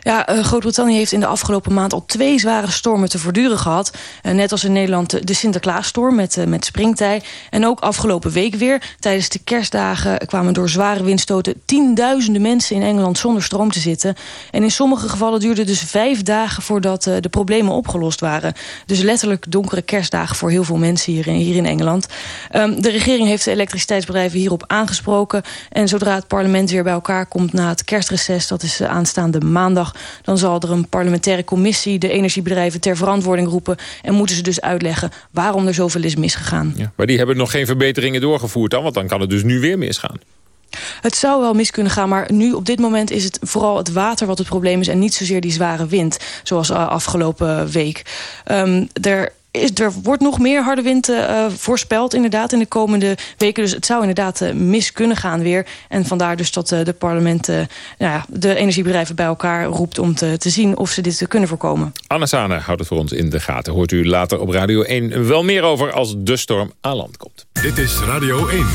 Ja, uh, Groot-Brittannië heeft in de afgelopen maand al twee zware stormen te voortduren gehad. Uh, net als in Nederland de Sinterklaasstorm met, uh, met springtij. En ook afgelopen week weer. Tijdens de kerstdagen kwamen door zware windstoten tienduizenden mensen in Engeland zonder stroom te zitten. En in sommige gevallen duurde dus vijf dagen voordat de problemen opgelost waren. Dus letterlijk donkere kerstdagen voor heel veel mensen hier in, hier in Engeland. Um, de regering heeft de elektriciteitsbedrijven hierop aangesproken. En zodra het parlement weer bij elkaar komt na het kerstreces... dat is aanstaande maandag dan zal er een parlementaire commissie de energiebedrijven ter verantwoording roepen. En moeten ze dus uitleggen waarom er zoveel is misgegaan. Ja, maar die hebben nog geen verbeteringen doorgevoerd dan, want dan kan het dus nu weer misgaan. Het zou wel mis kunnen gaan, maar nu op dit moment is het vooral het water wat het probleem is... en niet zozeer die zware wind, zoals afgelopen week. Um, er is, er wordt nog meer harde wind uh, voorspeld inderdaad in de komende weken. Dus het zou inderdaad uh, mis kunnen gaan weer. En vandaar dus dat uh, de parlement nou ja, de energiebedrijven bij elkaar roept... om te, te zien of ze dit kunnen voorkomen. Anne Sane houdt het voor ons in de gaten. Hoort u later op Radio 1 wel meer over als de storm aan land komt. Dit is Radio 1.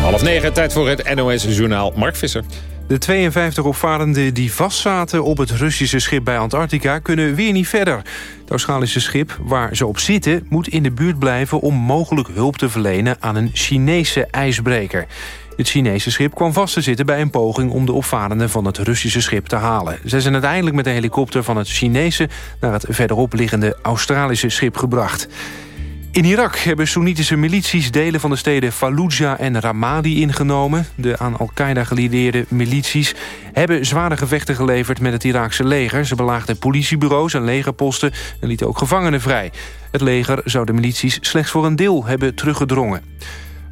Half negen, tijd voor het NOS-journaal Mark Visser. De 52 opvarenden die vastzaten op het Russische schip bij Antarctica... kunnen weer niet verder. Het Australische schip waar ze op zitten moet in de buurt blijven... om mogelijk hulp te verlenen aan een Chinese ijsbreker. Het Chinese schip kwam vast te zitten bij een poging... om de opvarenden van het Russische schip te halen. Ze zijn uiteindelijk met een helikopter van het Chinese... naar het verderop liggende Australische schip gebracht. In Irak hebben Soenitische milities delen van de steden Fallujah en Ramadi ingenomen. De aan Al-Qaeda gelieerde milities hebben zware gevechten geleverd met het Iraakse leger. Ze belaagden politiebureaus en legerposten en lieten ook gevangenen vrij. Het leger zou de milities slechts voor een deel hebben teruggedrongen.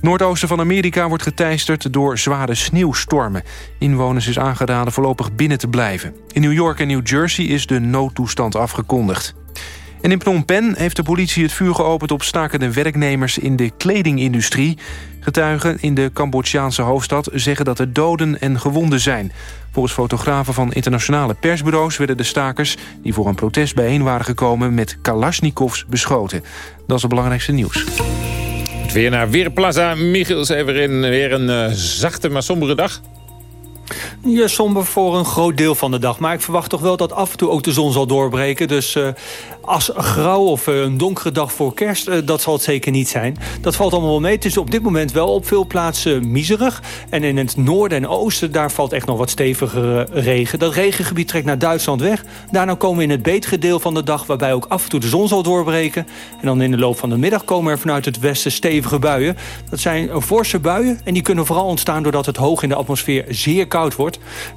Noordoosten van Amerika wordt geteisterd door zware sneeuwstormen. Inwoners is aangeraden voorlopig binnen te blijven. In New York en New Jersey is de noodtoestand afgekondigd. En in Phnom Penh heeft de politie het vuur geopend op stakende werknemers in de kledingindustrie. Getuigen in de Cambodjaanse hoofdstad zeggen dat er doden en gewonden zijn. Volgens fotografen van internationale persbureaus werden de stakers... die voor een protest bijeen waren gekomen met kalasjnikovs beschoten. Dat is het belangrijkste nieuws. Weer naar Weerplaza. Michiel Severin, weer een uh, zachte maar sombere dag. Ja, somber voor een groot deel van de dag. Maar ik verwacht toch wel dat af en toe ook de zon zal doorbreken. Dus uh, als grauw of uh, een donkere dag voor kerst, uh, dat zal het zeker niet zijn. Dat valt allemaal wel mee. Het is op dit moment wel op veel plaatsen miserig. En in het noorden en oosten, daar valt echt nog wat stevigere regen. Dat regengebied trekt naar Duitsland weg. Daarna komen we in het betere deel van de dag... waarbij ook af en toe de zon zal doorbreken. En dan in de loop van de middag komen er vanuit het westen stevige buien. Dat zijn forse buien en die kunnen vooral ontstaan... doordat het hoog in de atmosfeer zeer koud wordt.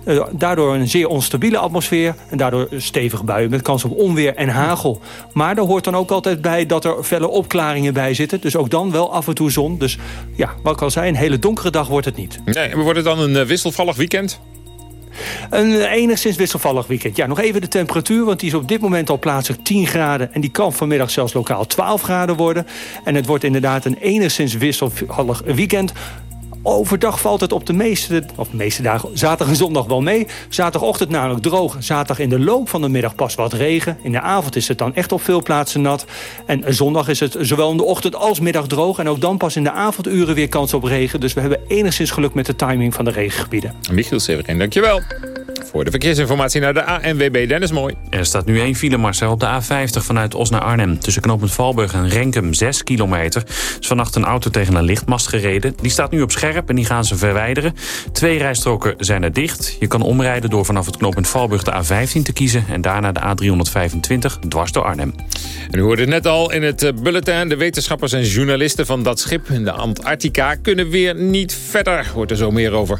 Uh, daardoor een zeer onstabiele atmosfeer... en daardoor stevige buien met kans op onweer en hagel. Maar er hoort dan ook altijd bij dat er felle opklaringen bij zitten. Dus ook dan wel af en toe zon. Dus ja, wat ik al zei, een hele donkere dag wordt het niet. Nee, en wordt het dan een uh, wisselvallig weekend? Een enigszins wisselvallig weekend. Ja, nog even de temperatuur, want die is op dit moment al plaatselijk 10 graden. En die kan vanmiddag zelfs lokaal 12 graden worden. En het wordt inderdaad een enigszins wisselvallig weekend. Overdag valt het op de meeste, of meeste dagen, zaterdag en zondag wel mee. Zaterdagochtend namelijk droog. Zaterdag in de loop van de middag pas wat regen. In de avond is het dan echt op veel plaatsen nat. En zondag is het zowel in de ochtend als middag droog. En ook dan pas in de avonduren weer kans op regen. Dus we hebben enigszins geluk met de timing van de regengebieden. Michiel Severin, dankjewel. Voor de verkeersinformatie naar de ANWB Dennis Mooi. Er staat nu één file, Marcel, op de A50 vanuit Os naar Arnhem. Tussen knooppunt Valburg en Renkum, 6 kilometer. is vannacht een auto tegen een lichtmast gereden. Die staat nu op scherp en die gaan ze verwijderen. Twee rijstroken zijn er dicht. Je kan omrijden door vanaf het knooppunt Valburg de A15 te kiezen... en daarna de A325 dwars door Arnhem. En u hoorde het net al in het bulletin. De wetenschappers en journalisten van dat schip in de Antarctica... kunnen weer niet verder. Hoort er zo meer over.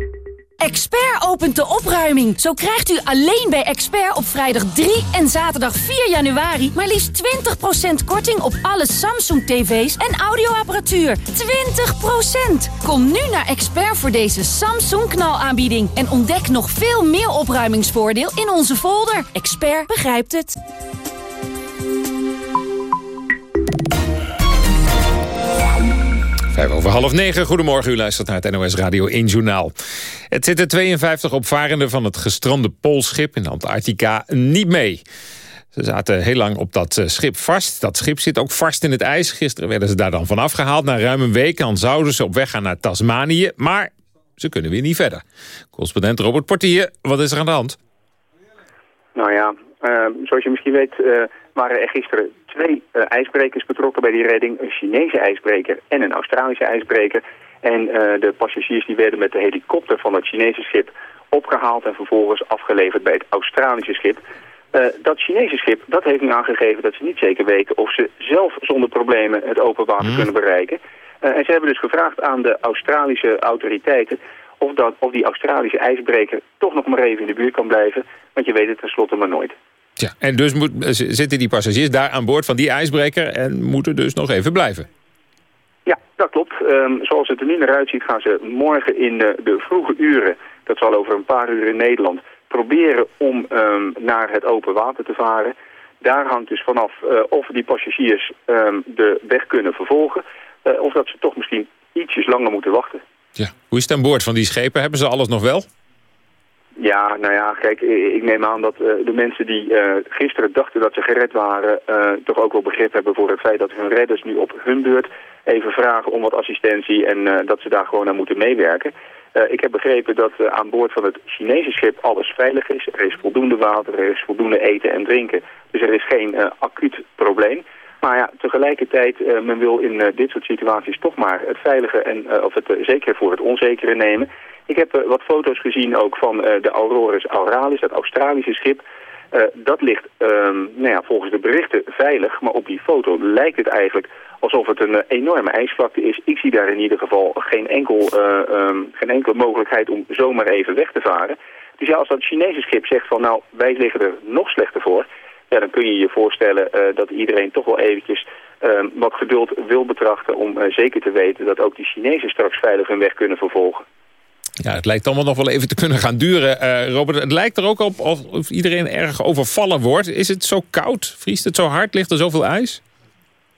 Expert opent de opruiming. Zo krijgt u alleen bij Expert op vrijdag 3 en zaterdag 4 januari... maar liefst 20% korting op alle Samsung-tv's en audioapparatuur. 20%! Kom nu naar Expert voor deze Samsung-knalaanbieding... en ontdek nog veel meer opruimingsvoordeel in onze folder. Expert begrijpt het. Vijf over half negen. Goedemorgen, u luistert naar het NOS Radio 1 Journaal. Het zitten 52 opvarenden van het gestrande Poolschip in Antarctica niet mee. Ze zaten heel lang op dat eh, schip vast. Dat schip zit ook vast in het ijs. Gisteren werden ze daar dan van afgehaald. Na ruim een week dan zouden ze op weg gaan naar Tasmanië. Maar ze kunnen weer niet verder. Correspondent Robert Portier, wat is er aan de hand? Nou ja, zoals je misschien weet uh, waren er gisteren twee uh, ijsbrekers betrokken bij die redding. Een Chinese ijsbreker en een Australische ijsbreker. En de passagiers die werden met de helikopter van het Chinese schip opgehaald... en vervolgens afgeleverd bij het Australische schip. dat Chinese schip dat heeft nu aangegeven dat ze niet zeker weten... of ze zelf zonder problemen het open water mm. kunnen bereiken... en ze hebben dus gevraagd aan de Australische autoriteiten of, dat, of die Australische ijsbreker toch nog maar even in de buurt kan blijven. Want je weet het tenslotte maar nooit. Ja, en dus moet, zitten die passagiers daar aan boord van die ijsbreker en moeten dus nog even blijven. Ja, dat klopt. Um, zoals het er nu naar uitziet gaan ze morgen in de, de, vroege uren, dat zal over een paar uur in Nederland, proberen om um, naar het open water te varen. Daar hangt dus vanaf uh, of die passagiers um, de weg kunnen vervolgen, uh, of dat ze toch misschien ietsjes langer moeten wachten. Ja. Hoe is het aan boord van die schepen? Hebben ze alles nog wel? Ja, nou ja, kijk, ik neem aan dat uh, de mensen die uh, gisteren dachten dat ze gered waren... Uh, toch ook wel begrip hebben voor het feit dat hun redders nu op hun beurt even vragen om wat assistentie... en dat ze daar gewoon aan moeten meewerken. ik heb begrepen dat aan boord van het Chinese schip alles veilig is. Er is voldoende water, er is voldoende eten en drinken. Dus er is geen acuut probleem. Maar ja, tegelijkertijd, men wil in dit soort situaties toch maar het veilige en uh, of het zekere voor het onzekere nemen. Ik heb wat foto's gezien ook van de Aurorus Auralis, het Australische schip. dat ligt um, nou ja, volgens de berichten veilig, maar op die foto lijkt het eigenlijk alsof het een enorme ijsvlakte is. Ik zie daar in ieder geval geen, enkel, um, geen enkele mogelijkheid om zomaar even weg te varen. Dus ja, als dat Chinese schip zegt van nou, wij liggen er nog slechter voor dan kun je je voorstellen dat iedereen toch wel eventjes uh, wat geduld wil betrachten om zeker te weten dat ook die Chinezen straks veilig hun weg kunnen vervolgen. Ja, het lijkt allemaal nog wel even te kunnen gaan duren. Robert, het lijkt er ook op of iedereen erg overvallen wordt. Is het zo koud? Vriest het zo hard? Ligt er zoveel ijs?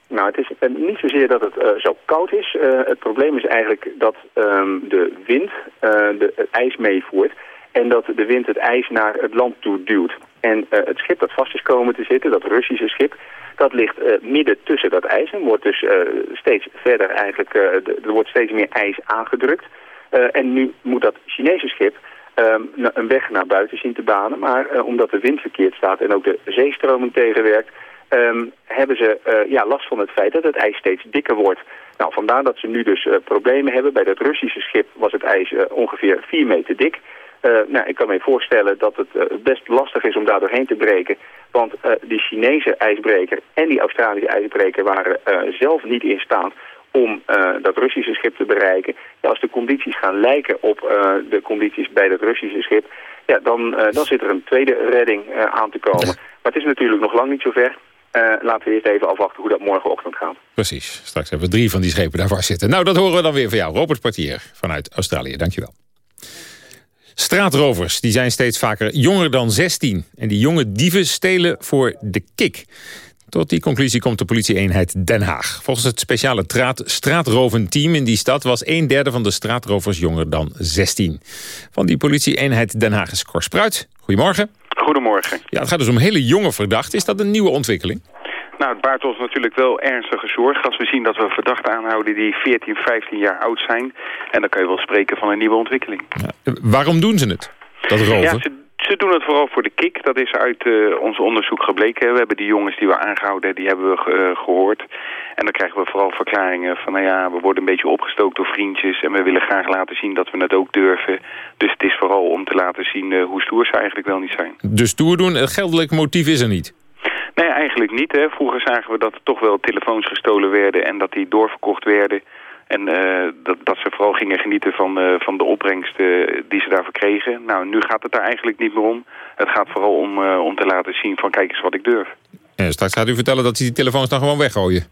Nou, het is niet zozeer dat het zo koud is. het probleem is eigenlijk dat um, de wind de, het ijs meevoert en dat de wind het ijs naar het land toe duwt. En het schip dat vast is komen te zitten, dat Russische schip, dat ligt midden tussen dat ijs en wordt dus steeds verder eigenlijk, er wordt steeds meer ijs aangedrukt. En nu moet dat Chinese schip um, een weg naar buiten zien te banen, maar omdat de wind verkeerd staat en ook de zeestroming tegenwerkt, um, hebben ze ja, last van het feit dat het ijs steeds dikker wordt. Nou, vandaar dat ze nu dus problemen hebben. Bij dat Russische schip was het ijs ongeveer 4 meter dik. Nou, ik kan me voorstellen dat het best lastig is om daar doorheen te breken. Want die Chinese ijsbreker en die Australische ijsbreker waren zelf niet in staat om dat Russische schip te bereiken. Ja, als de condities gaan lijken op de condities bij dat Russische schip... Ja, dan, dan zit er een tweede redding aan te komen. Maar het is natuurlijk nog lang niet zover. laten we eerst even afwachten hoe dat morgenochtend gaat. Precies. Straks hebben we drie van die schepen daar vast zitten. Nou, dat horen we dan weer van jou. Robert Partier vanuit Australië. Dankjewel. Straatrovers die zijn steeds vaker jonger dan 16. En die jonge dieven stelen voor de kik. Tot die conclusie komt de politieeenheid Den Haag. Volgens het speciale straatroventeam in die stad... was een derde van de straatrovers jonger dan 16. Van die politieeenheid Den Haag is Cor Spruit. Goedemorgen. Goedemorgen. Ja, het gaat dus om hele jonge verdachten. Is dat een nieuwe ontwikkeling? Nou, het baart ons natuurlijk wel ernstige zorg als we zien dat we verdachten aanhouden die 14, 15 jaar oud zijn. En dan kun je wel spreken van een nieuwe ontwikkeling. Ja, waarom doen ze het, dat roven? Ja, ze, ze, doen het vooral voor de kick. Dat is uit uh, ons onderzoek gebleken. We hebben die jongens die we aangehouden, die hebben we uh, gehoord. En dan krijgen we vooral verklaringen van, nou ja, we worden een beetje opgestookt door vriendjes. En we willen graag laten zien dat we het ook durven. Dus het is vooral om te laten zien uh, hoe stoer ze eigenlijk wel niet zijn. Dus stoer doen, het geldelijk motief is er niet? Nee, eigenlijk niet. Hè. Vroeger zagen we dat er toch wel telefoons gestolen werden en dat die doorverkocht werden. En uh, dat, dat ze vooral gingen genieten van, uh, van de opbrengst uh, die ze daarvoor kregen. Nou, nu gaat het daar eigenlijk niet meer om. Het gaat vooral om, om te laten zien van kijk eens wat ik durf. En straks gaat u vertellen dat ze die telefoons dan gewoon weggooien.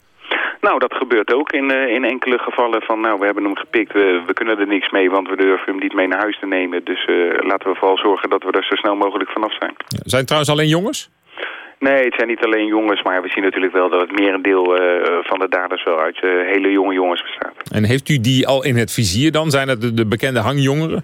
Nou, dat gebeurt ook in, in enkele gevallen van, nou, we hebben hem gepikt, we, we kunnen er niks mee, want we durven hem niet mee naar huis te nemen. Dus laten we vooral zorgen dat we er zo snel mogelijk vanaf zijn. Zijn trouwens alleen jongens? Nee, het zijn niet alleen jongens, maar we zien natuurlijk wel dat het merendeel uh, van de daders wel uit uh, hele jonge jongens bestaat. En heeft u die al in het vizier dan? Zijn het de, de bekende hangjongeren?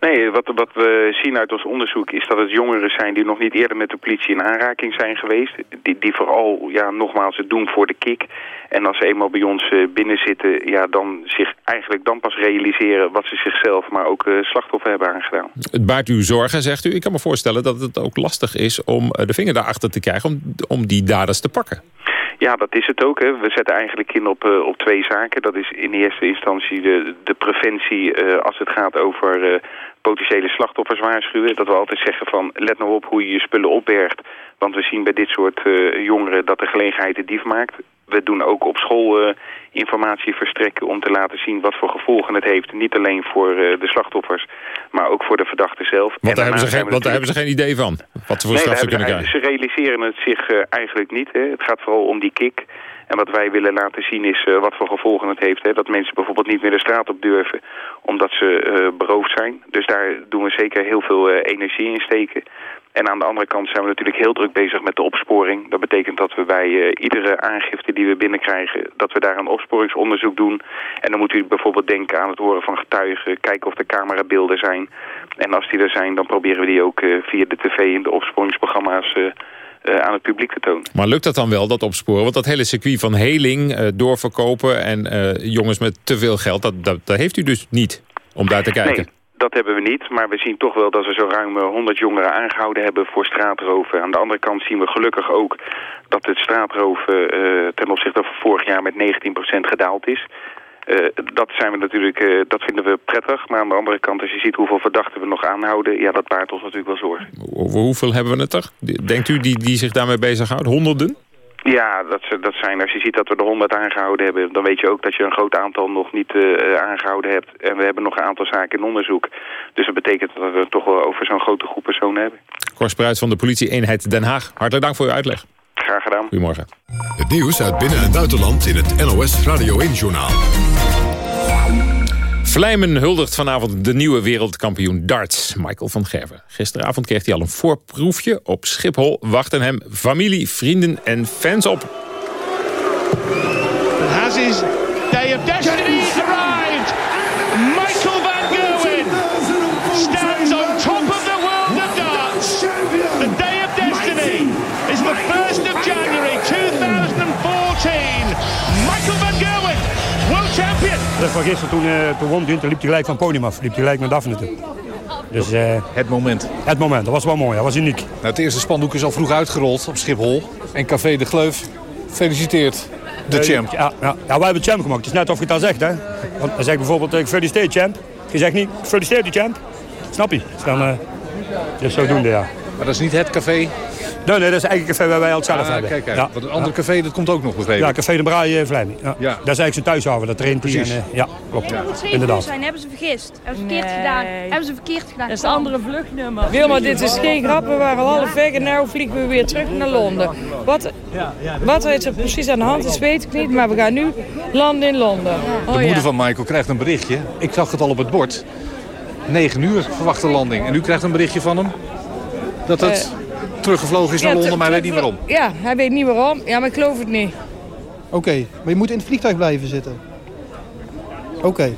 Nee, wat, we zien uit ons onderzoek is dat het jongeren zijn die nog niet eerder met de politie in aanraking zijn geweest. Die, die vooral, ja, nogmaals, het doen voor de kick. En als ze eenmaal bij ons uh, binnen zitten, ja, dan zich eigenlijk dan pas realiseren wat ze zichzelf, maar ook uh, slachtoffer hebben aangedaan. Het baart u zorgen, zegt u. Ik kan me voorstellen dat het ook lastig is om de vinger daarachter te krijgen, om, om die daders te pakken. Ja, dat is het ook. Hè. We zetten eigenlijk in op, uh, op twee zaken. Dat is in eerste instantie de, de preventie uh, als het gaat over uh, potentiële slachtoffers waarschuwen. Dat we altijd zeggen van let nou op hoe je je spullen opbergt. Want we zien bij dit soort jongeren dat de gelegenheid de dief maakt. We doen ook op school informatie verstrekken om te laten zien wat voor gevolgen het heeft. Niet alleen voor de slachtoffers, maar ook voor de verdachte zelf. Want daar, hebben ze, geen, want daar hebben ze geen idee van, wat ze voor nee, straf ze kunnen krijgen. Ze realiseren het zich uh, eigenlijk niet. Hè. Het gaat vooral om die kick. En wat wij willen laten zien is wat voor gevolgen het heeft. Hè. Dat mensen bijvoorbeeld niet meer de straat op durven omdat ze beroofd zijn. Dus daar doen we zeker heel veel energie in steken. En aan de andere kant zijn we natuurlijk heel druk bezig met de opsporing. Dat betekent dat we bij uh, iedere aangifte die we binnenkrijgen... dat we daar een opsporingsonderzoek doen. En dan moet u bijvoorbeeld denken aan het horen van getuigen... kijken of er camerabeelden zijn. En als die er zijn, dan proberen we die ook uh, via de tv... in de opsporingsprogramma's uh, aan het publiek te tonen. Maar lukt dat dan wel, dat opsporen? Want dat hele circuit van heling, doorverkopen... en jongens met te veel geld, dat, dat, dat heeft u dus niet om daar te kijken. Nee. Dat hebben we niet, maar we zien toch wel dat we zo ruim 100 jongeren aangehouden hebben voor straatroven. Aan de andere kant zien we gelukkig ook dat het straatroven uh, ten opzichte van vorig jaar met 19% gedaald is. Uh, dat, zijn we natuurlijk, dat vinden we prettig. Maar aan de andere kant, als je ziet hoeveel verdachten we nog aanhouden... ja, dat baart ons natuurlijk wel zorgen. Over hoeveel hebben we het er? Denkt u die, die zich daarmee bezighoudt? Honderden? Ja, dat, dat zijn, als je ziet dat we er 100 aangehouden hebben... dan weet je ook dat je een groot aantal nog niet uh, aangehouden hebt. En we hebben nog een aantal zaken in onderzoek. Dus dat betekent dat we het toch wel over zo'n grote groep personen hebben. Cor Spruit van de politie-eenheid Den Haag. Hartelijk dank voor uw uitleg. Graag gedaan. Goedemorgen. Het nieuws uit binnen- en buitenland in het NOS Radio 1-journaal. Vlijmen huldigt vanavond de nieuwe wereldkampioen darts, Michael van Gerven. Gisteravond kreeg hij al een voorproefje. Op Schiphol wachten hem familie, vrienden en fans op. Has his day of destiny Dat van gisteren toen, uh, toen won Gunther, liep hij gelijk van podium af. Liep hij gelijk naar Daphne toe. Dus, uh, het moment. Het moment, dat was wel mooi, dat was uniek. Nou, het eerste spandoek is al vroeg uitgerold op Schiphol. En Café de Gleuf feliciteert de champ. Ja, ja, ja, wij hebben champ gemaakt. Het is net of je het al zegt, hè. Want dan zeg bijvoorbeeld, ik feliciteer champ. Je zegt niet, feliciteer de champ. Snap je? Dus, dan, uh, dus zodoende, ja. Maar dat is niet het café? Nee, nee, dat is eigenlijk een café waar wij al zelf ah, hebben. Kijk, kijk. Ja. Want een ander café, dat komt ook nog begrepen. Ja, Café de Braai uh, Vlijming. Ja. Ja. Dat is eigenlijk zijn thuishaven, dat traint hij. En, uh, ja, klopt. Het moet 7 uur Inderdaad. zijn, hebben ze vergist. Hebben ze verkeerd gedaan. Hebben ze verkeerd gedaan. Dat is een andere vluchtnummer. Wilma, dit is geen grap. We waren al half weg en nu vliegen we weer terug naar Londen. Wat, wat er is er precies aan de hand is, weet ik niet. Maar we gaan nu landen in Londen. De moeder van Michael krijgt een berichtje. Ik zag het al op het bord. 9 uur verwachte landing. En u krijgt een berichtje van hem dat het teruggevlogen is naar Ja, Londen, maar hij weet niet waarom. Ja, hij weet niet waarom. Ja, maar ik geloof het niet. Oké, maar je moet in het vliegtuig blijven zitten. Oké.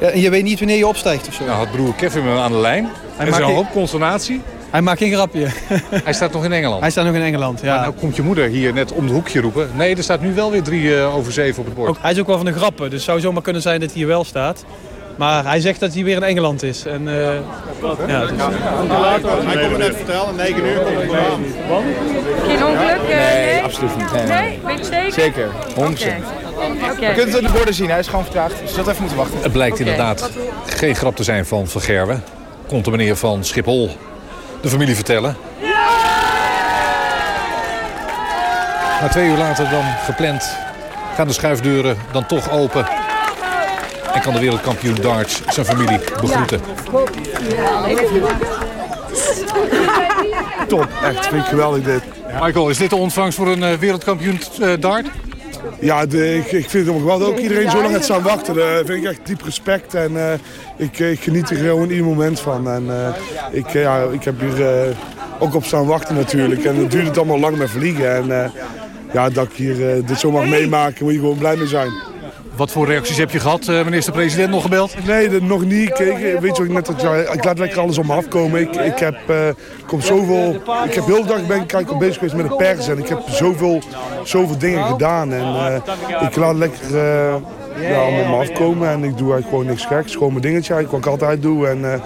Ja, en je weet niet wanneer je opstijgt of zo? Nou had broer Kevin me aan de lijn. Hij is maakt een geen- hoop consternatie. Hij maakt geen grapje. Hij staat nog in Engeland. Hij staat nog in Engeland, ja. Maar nou komt je moeder hier net om de hoekje roepen. Nee, er staat nu wel weer drie eh, over zeven op het bord. Ook, hij is ook wel van de grappen, dus het zou zomaar kunnen zijn dat hij hier wel staat. Maar hij zegt dat hij weer in Engeland is. En, eh, ja, dus... Hij komt me net vertellen, 9 uur komt hij aan. Geen ongeluk? eh, Nee, absoluut niet. Nee? Weet je zeker? Zeker, 100%. Oké. Je kunt het de borden zien, hij is gewoon vertraagd. Dus dat even moeten wachten. Het blijkt inderdaad geen grap te zijn van Van Gerwen. Komt de meneer van Schiphol de familie vertellen. Maar twee uur later dan gepland gaan de schuifdeuren dan toch open. En kan de wereldkampioen darts zijn familie begroeten. Top, echt. Vind ik geweldig dit. Michael, is dit de ontvangst voor een eh, wereldkampioen eh, dart? Ja, de- ik, ik vind het ook geweldig. Ook iedereen zo lang het staan wachten. Daar vind ik echt diep respect. En eh, ik, ik geniet er gewoon ieder moment van. En eh, ik, eh, ja, ik heb hier eh, ook op staan wachten natuurlijk. En het duurt het allemaal lang met vliegen. En ja, dat ik hier dit zo mag meemaken, moet je gewoon blij mee zijn. Wat voor reacties heb je gehad? Uh, Minister-president nog gebeld? Nee, nog niet. Kijk, weet je ik net? Ja, ik laat lekker alles op me afkomen. Ik, ik heb, uh, kom zoveel, ik heb heel de dag ben ik bezig geweest met de pers. En ik heb zoveel, zoveel dingen gedaan. En uh, ik laat lekker ja, allemaal op me afkomen. En ik doe eigenlijk gewoon niks geks. Gewoon mijn dingetje eigenlijk, wat ik altijd doe. En,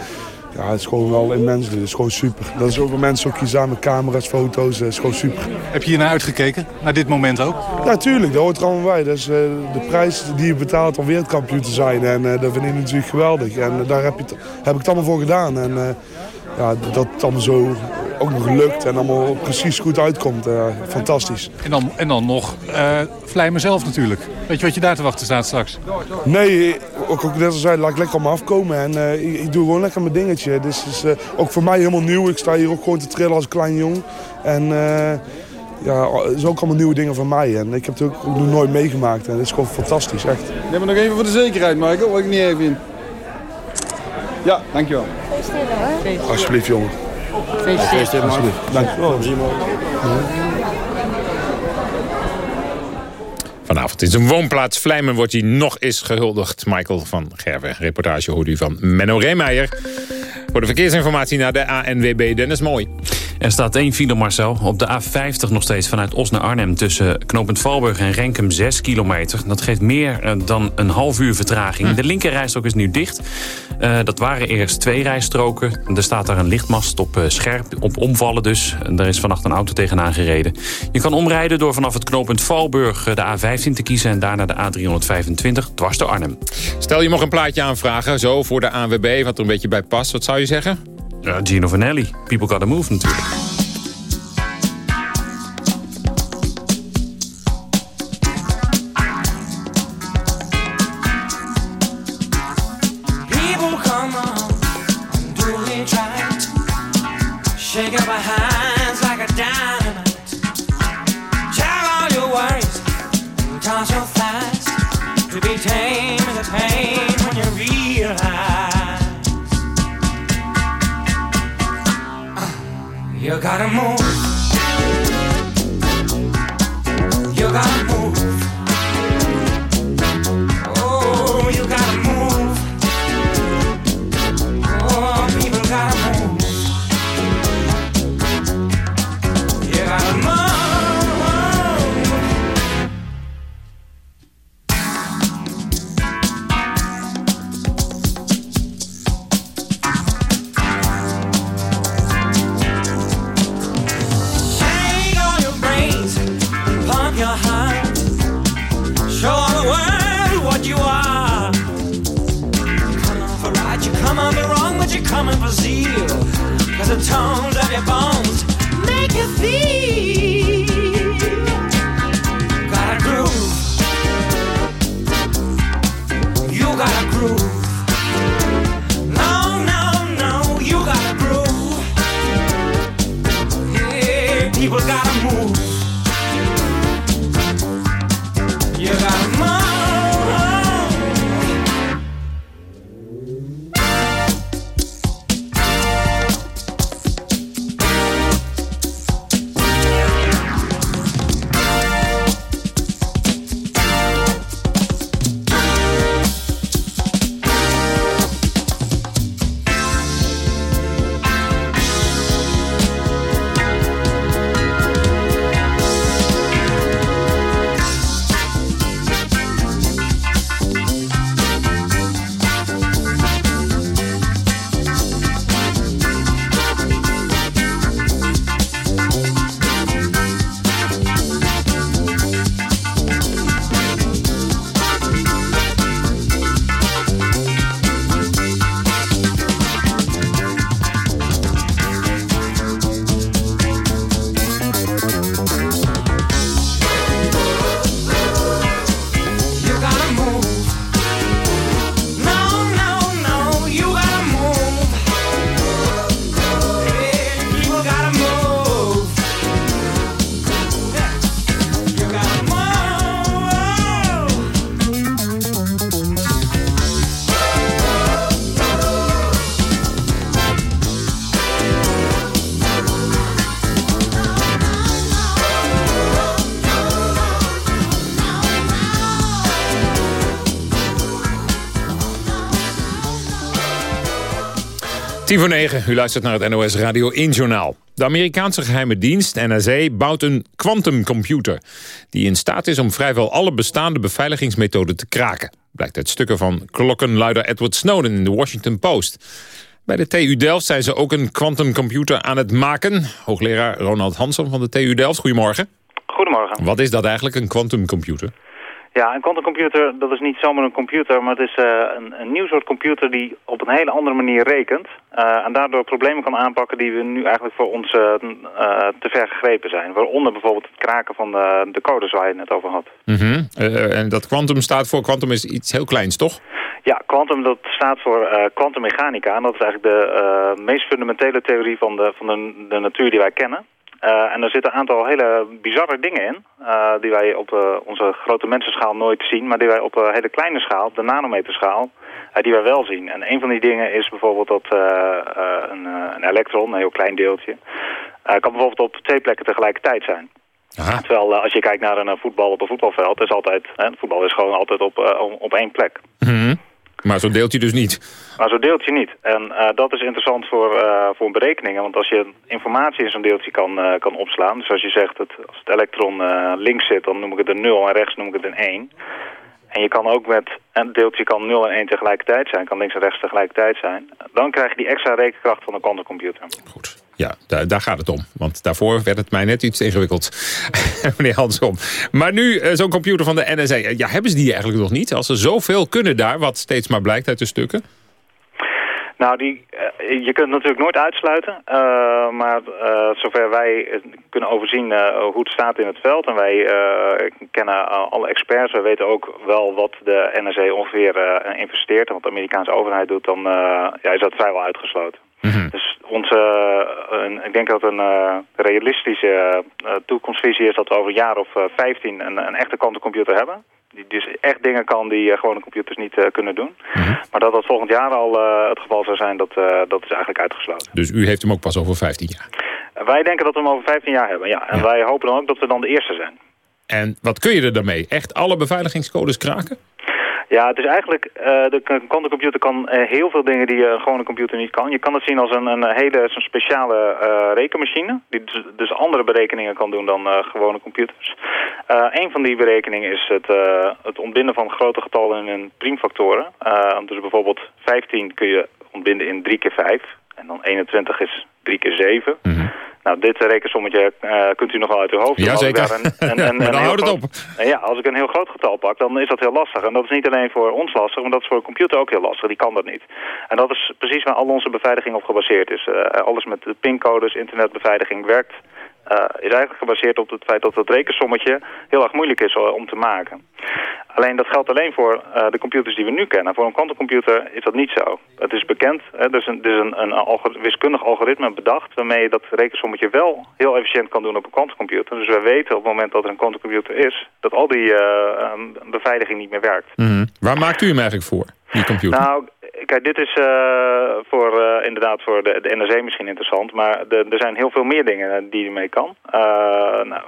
ja, het is gewoon wel immens. Het is gewoon super. Dat is ook mensen ook kiezen met camera's, foto's. Het is gewoon super. Heb je hier naar uitgekeken? Naar dit moment ook? Ja, tuurlijk. Dat hoort er allemaal bij. Dat is uh, de prijs die je betaalt om wereldkampioen te zijn. En uh, dat vind ik natuurlijk geweldig. En uh, daar heb, je heb ik het allemaal voor gedaan. En ja, dat het allemaal zo ook nog lukt en allemaal precies goed uitkomt. fantastisch. En dan, en dan nog uh, mezelf natuurlijk. Weet je wat je daar te wachten staat straks? Nee, ook, ook net als zei, laat ik lekker op me afkomen. En uh, ik, ik, doe gewoon lekker mijn dingetje. Dus is uh, ook voor mij helemaal nieuw. Ik sta hier ook gewoon te trillen als klein jong. En ja, het is ook allemaal nieuwe dingen van mij. En ik heb het ook nog nooit meegemaakt. En het is gewoon fantastisch, echt. Neem maar nog even voor de zekerheid, Michael. Wat ik niet even in. Ja, dankjewel. Alsjeblieft, jongen. Gefeliciteerd, Alsjeblieft. Dankjewel. Vanavond in zijn woonplaats Vlijmen wordt hij nog eens gehuldigd. Michael van Gerwen, reportage hoort u van Menno Reemeijer. Voor de verkeersinformatie naar de ANWB Dennis Mooi. Er staat één file, Marcel. Op de A50 nog steeds vanuit Os naar Arnhem... tussen Knopend Valburg en Renkum 6 kilometer. Dat geeft meer eh, dan een half uur vertraging. Hm. De linkerrijstrook is nu dicht. Uh, dat waren eerst twee rijstroken. Er staat daar een lichtmast op uh, scherp, op omvallen dus. Daar is vannacht een auto tegenaan gereden. Je kan omrijden door vanaf het knooppunt Valburg de A15 te kiezen... en daarna de A325 dwars door Arnhem. Stel je mag een plaatje aanvragen, zo voor de ANWB... wat er een beetje bij past. Wat zou je zeggen? Ja, Gino Vanelli. People Gotta Move natuurlijk. You 10 voor 9, u luistert naar het NOS Radio 1 Journaal. De Amerikaanse geheime dienst, NSA, bouwt een quantumcomputer... die in staat is om vrijwel alle bestaande beveiligingsmethoden te kraken. Blijkt uit stukken van klokkenluider Edward Snowden in de Washington Post. Bij de TU Delft zijn ze ook een quantumcomputer aan het maken. Hoogleraar Ronald Hansen van de TU Delft, goedemorgen. Goedemorgen. Wat is dat eigenlijk, een quantumcomputer? Ja, een quantumcomputer, dat is niet zomaar een computer, maar het is uh, een, een nieuw soort computer die op een hele andere manier rekent. Uh, en daardoor problemen kan aanpakken die we nu eigenlijk voor ons uh, te ver gegrepen zijn. Waaronder bijvoorbeeld het kraken van de, de codes waar je het net over had. Mm -hmm. en dat quantum staat voor, quantum is iets heel kleins, toch? Ja, quantum dat staat voor kwantummechanica. en dat is eigenlijk de meest fundamentele theorie van, de, van de, de natuur die wij kennen. Uh, en er zitten een aantal hele bizarre dingen in, uh, die wij op uh, onze grote mensenschaal nooit zien, maar die wij op een hele kleine schaal, op de nanometerschaal, die wij wel zien. En een van die dingen is bijvoorbeeld dat een, een, elektron, een heel klein deeltje, kan bijvoorbeeld op twee plekken tegelijkertijd zijn. Aha. Terwijl als je kijkt naar een voetbal op een voetbalveld, is altijd, voetbal is gewoon altijd op, op één plek. Mm -hmm. Maar zo deelt je dus niet. Maar zo deelt je niet. En uh, dat is interessant voor, uh, voor berekeningen. Want als je informatie in zo'n deeltje kan, uh, kan opslaan... dus als je zegt dat als het elektron links zit... dan noem ik het een 0 en rechts noem ik het een 1. En je kan ook met een deeltje kan 0 en 1 tegelijkertijd zijn... kan links en rechts tegelijkertijd zijn. Dan krijg je die extra rekenkracht van een quantumcomputer. Goed. Ja, daar, daar, gaat het om. Want daarvoor werd het mij net iets ingewikkeld, meneer Hansom. Maar nu, uh, zo'n computer van de NSA, ja, hebben ze die eigenlijk nog niet? Als ze zoveel kunnen daar, wat steeds maar blijkt uit de stukken? Nou, die, uh, je kunt natuurlijk nooit uitsluiten. Maar zover wij kunnen overzien hoe het staat in het veld... en wij kennen alle experts, wij weten ook wel wat de NSA ongeveer investeert... en wat de Amerikaanse overheid doet, dan ja, is dat vrijwel uitgesloten. Mhm. Mm -hmm. Dus onze, een, ik denk dat een uh, realistische uh, toekomstvisie is dat we over een jaar of vijftien uh, een, een, echte quantumcomputer hebben. Die dus echt dingen kan die gewone computers niet kunnen doen. Mhm. Maar dat dat volgend jaar al het geval zou zijn, dat, dat is eigenlijk uitgesloten. Dus u heeft hem ook pas over 15 jaar? wij denken dat we hem over 15 jaar hebben, ja. En Ja. wij hopen dan ook dat we dan de eerste zijn. En wat kun je er daarmee? Echt alle beveiligingscodes kraken? Ja, het is eigenlijk, uh, de quantumcomputer kan uh, heel veel dingen die uh, gewoon een computer niet kan. Je kan het zien als een, een hele zo'n speciale rekenmachine, die dus, dus, andere berekeningen kan doen dan gewone computers. een van die berekeningen is het, het ontbinden van grote getallen in priemfactoren. dus bijvoorbeeld 15 kun je ontbinden in 3 keer 5 en dan 21 is 3 keer 7. Mhm. Nou, dit rekensommetje uh, kunt u nog wel uit uw hoofd doen. Jazeker. Een, een, maar dan houdt het op. Ja, als ik een heel groot getal pak, dan is dat heel lastig. En dat is niet alleen voor ons lastig, maar dat is voor een computer ook heel lastig. Die kan dat niet. En dat is precies waar al onze beveiliging op gebaseerd is. Uh, alles met de pincodes, internetbeveiliging werkt... Uh, is eigenlijk gebaseerd op het feit dat het rekensommetje heel erg moeilijk is om te maken. Alleen dat geldt alleen voor uh, de computers die we nu kennen. Voor een quantumcomputer is dat niet zo. Het is bekend, hè, er is een, er is een, een algor wiskundig algoritme bedacht... waarmee je dat rekensommetje wel heel efficiënt kan doen op een quantumcomputer. Dus wij weten op het moment dat er een quantumcomputer is... dat al die um, beveiliging niet meer werkt. Mm -hmm. Waar maakt u hem eigenlijk voor, die computer? Nou, kijk, dit is uh, voor, uh, inderdaad voor de, de NRC misschien interessant, maar de, er zijn heel veel meer dingen die je mee kan. Nou,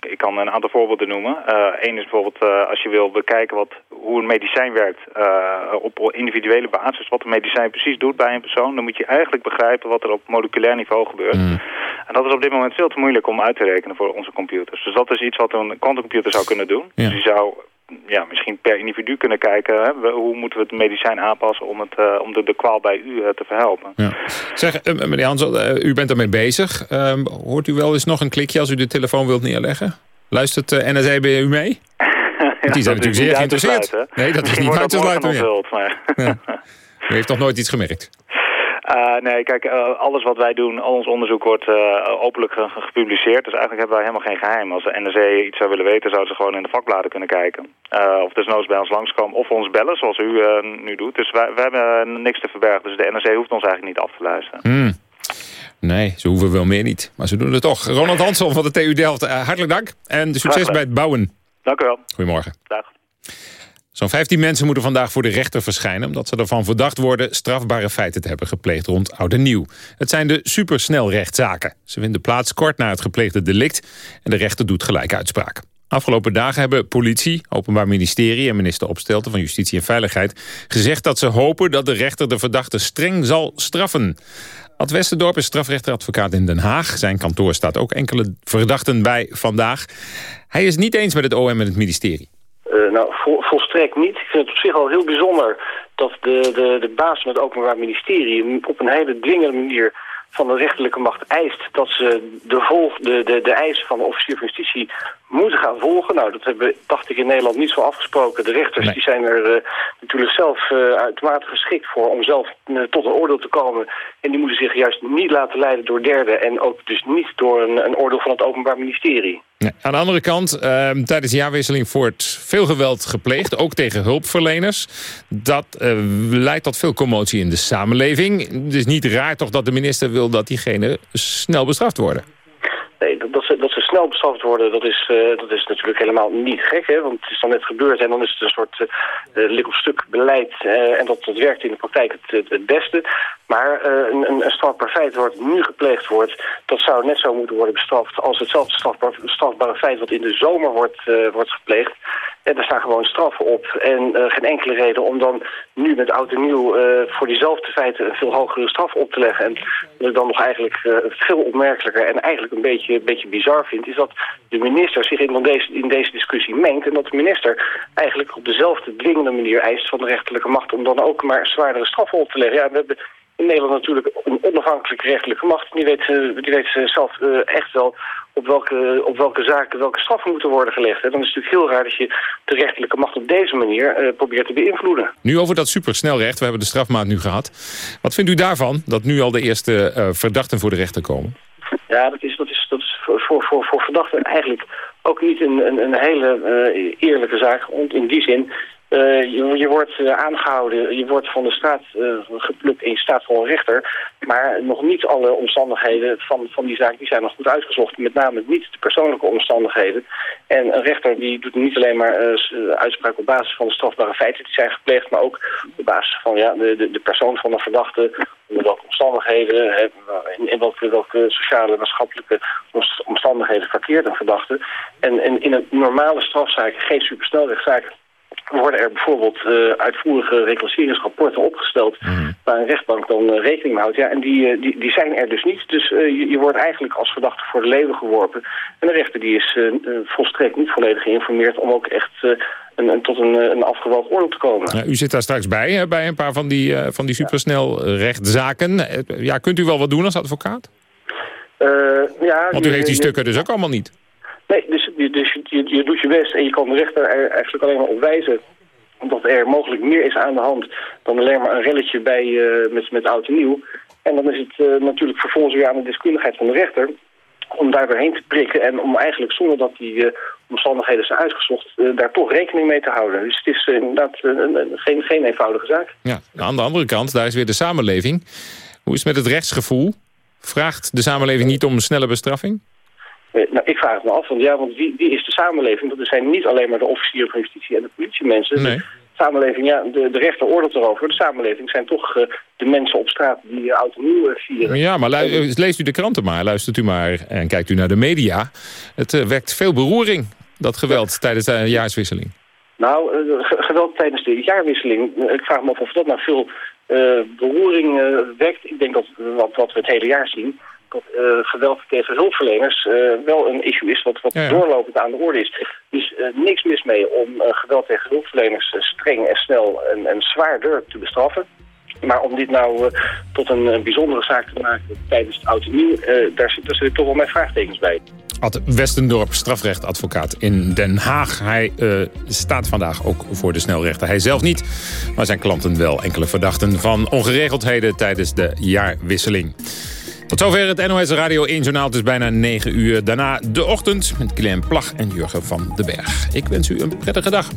ik kan een aantal voorbeelden noemen. Eén is bijvoorbeeld als je wil bekijken wat, hoe een medicijn werkt op individuele basis, wat een medicijn precies doet bij een persoon, dan moet je eigenlijk begrijpen wat er op moleculair niveau gebeurt. Mm. En dat is op dit moment veel te moeilijk om uit te rekenen voor onze computers. Dus dat is iets wat een quantumcomputer zou kunnen doen. Ja. Dus die zou ja, misschien per individu kunnen kijken... Hè, hoe moeten we het medicijn aanpassen om, het, uh, om de, de kwaal bij u uh, te verhelpen. Ja. Zeg, uh, meneer Hansel, u bent ermee bezig. Ehm, hoort u wel eens nog een klikje als u de telefoon wilt neerleggen? Luistert uh, NSA bij u mee? ja, die zijn natuurlijk zeer geïnteresseerd. Nee, dat is niet uit te sluiten. Onthuld, maar... ja. U heeft nog nooit iets gemerkt? Uh, nee, kijk, uh, alles wat wij doen, al ons onderzoek wordt uh, openlijk ge gepubliceerd. Dus eigenlijk hebben wij helemaal geen geheim. Als de NRC iets zou willen weten, zouden ze gewoon in de vakbladen kunnen kijken. of desnoods bij ons langskomen of ons bellen, zoals u nu doet. Dus wij, wij hebben niks te verbergen. Dus de NRC hoeft ons eigenlijk niet af te luisteren. Hmm. Nee, ze hoeven wel meer niet. Maar ze doen het toch. Ronald Hansel van de TU Delft, hartelijk dank. En succes bij het bouwen. Dank u wel. Goedemorgen. Dag. Zo'n 15 mensen moeten vandaag voor de rechter verschijnen... omdat ze ervan verdacht worden strafbare feiten te hebben gepleegd rond Oud en Nieuw. Het zijn de supersnelrechtszaken. Ze vinden plaats kort na het gepleegde delict... en de rechter doet gelijk uitspraak. Afgelopen dagen hebben politie, openbaar ministerie en minister Opstelten van Justitie en Veiligheid gezegd dat ze hopen dat de rechter de verdachte streng zal straffen. Ad Westerdorp is strafrechteradvocaat in Den Haag. Zijn kantoor staat ook enkele verdachten bij vandaag. Hij is niet eens met het OM en het ministerie. Uh, nou, vol, volstrekt niet. Ik vind het op zich al heel bijzonder dat de, de, de baas van het Openbaar Ministerie op een hele dwingende manier van de rechterlijke macht eist dat ze de, volg, de, de, de eisen van de officier van justitie moeten gaan volgen. Nou, dat hebben, dacht ik, in Nederland niet zo afgesproken. De rechters die zijn er uh, natuurlijk zelf uh, uitermate geschikt voor om zelf uh, tot een oordeel te komen. En die moeten zich juist niet laten leiden door derden en ook dus niet door een, een oordeel van het Openbaar Ministerie. Nee. Aan de andere kant, ehm, tijdens de jaarwisseling wordt veel geweld gepleegd, ook tegen hulpverleners. Dat leidt tot veel commotie in de samenleving. Het is niet raar toch dat de minister wil dat diegenen snel bestraft worden. Nee, dat, ze, dat ze snel bestraft worden, dat is, uh, dat is natuurlijk helemaal niet gek. Hè? Want het is dan net gebeurd en dan is het een soort uh, lik op stuk beleid. En dat, dat werkt in de praktijk het, het, beste. Maar een, een, strafbaar feit wat nu gepleegd wordt... dat zou net zo moeten worden bestraft als hetzelfde strafbare feit... wat in de zomer wordt, wordt gepleegd. En daar staan gewoon straffen op. En geen enkele reden om dan nu met oud en nieuw... voor diezelfde feiten een veel hogere straf op te leggen. En wat ik dan nog eigenlijk veel opmerkelijker en eigenlijk een beetje, een beetje bizar vind... is dat de minister zich in deze, in deze discussie mengt... en dat de minister eigenlijk op dezelfde dwingende manier eist van de rechterlijke macht... om dan ook maar zwaardere straffen op te leggen. Ja, we hebben in Nederland natuurlijk een onafhankelijke rechterlijke macht. Die weet, die weet zelf echt wel op welke, op welke zaken welke straffen moeten worden gelegd. Hè. Dan is het natuurlijk heel raar dat je de rechterlijke macht op deze manier uh, probeert te beïnvloeden. Nu over dat supersnelrecht. We hebben de strafmaat nu gehad. Wat vindt u daarvan, dat nu al de eerste uh, verdachten voor de rechter komen? Ja, dat is, dat is, dat is voor, voor, voor verdachten eigenlijk ook niet een, een, een hele uh, eerlijke zaak. In die zin, uh, je, wordt uh, aangehouden, je wordt van de straat uh, geplukt en je staat voor een rechter. Maar nog niet alle omstandigheden van, van die zaak die zijn nog goed uitgezocht. Met name niet de persoonlijke omstandigheden. En een rechter die doet niet alleen maar uitspraak op basis van de strafbare feiten die zijn gepleegd. Maar ook op basis van ja, de, de, de persoon van de verdachte. Onder welke omstandigheden, in, in welke, sociale en maatschappelijke omstandigheden verkeert een verdachte. En, en in een normale strafzaak, geen supersnelrechtszaak worden er bijvoorbeeld uh, uitvoerige reclasseringsrapporten opgesteld... Mm. waar een rechtbank dan uh, rekening mee houdt. Ja, en die, uh, die, die zijn er dus niet. Dus je, je, wordt eigenlijk als verdachte voor de leeuwen geworpen. En de rechter die is volstrekt niet volledig geïnformeerd... om ook echt een, een, tot een, een afgewogen oordeel te komen. Ja, u zit daar straks bij, hè, bij een paar van die, van die supersnel rechtszaken. Ja, kunt u wel wat doen als advocaat? ja, Want u heeft die stukken dus ook allemaal niet. Nee, dus, dus je, doet je best en je kan de rechter er eigenlijk alleen maar op wijzen omdat er mogelijk meer is aan de hand dan alleen maar een relletje bij, uh, met, met oud en nieuw. En dan is het uh, natuurlijk vervolgens weer aan de deskundigheid van de rechter om daar doorheen te prikken en om eigenlijk zonder dat die uh, omstandigheden zijn uitgezocht, daar toch rekening mee te houden. Dus het is inderdaad geen, geen eenvoudige zaak. Ja, aan de andere kant, daar is weer de samenleving. Hoe is het met het rechtsgevoel? Vraagt de samenleving niet om snelle bestraffing? Nou, ik vraag het me af, want ja, want wie, wie is de samenleving? Dat zijn niet alleen maar de officieren van justitie en de politiemensen. Nee. De samenleving, ja, de, de rechter oordeelt erover. De samenleving zijn toch uh, de mensen op straat die uh, oud en nieuw uh, vieren. Ja, maar leest u de kranten maar, luistert u maar en kijkt u naar de media. Het wekt veel beroering, dat geweld ja. tijdens de jaarswisseling. Nou, geweld tijdens de jaarwisseling, ik vraag me af of dat nou veel beroering wekt. Ik denk dat wat, wat we het hele jaar zien dat uh, geweld tegen hulpverleners uh, wel een issue is wat, wat ja. doorlopend aan de orde is. Dus uh, niks mis mee om geweld tegen hulpverleners streng en snel en, en zwaarder te bestraffen. Maar om dit nou tot een bijzondere zaak te maken tijdens het oud nieuw, daar, zit, daar zit toch wel mijn vraagtekens bij. Ad Westendorp, strafrechtadvocaat in Den Haag. Hij staat vandaag ook voor de snelrechter. Hij zelf niet, maar zijn klanten wel. Enkele verdachten van ongeregeldheden tijdens de jaarwisseling. Tot zover het NOS Radio 1 Journaal. Het is bijna 9 uur. Daarna de ochtend met Clem Plag en Jurgen van den Berg. Ik wens u een prettige dag.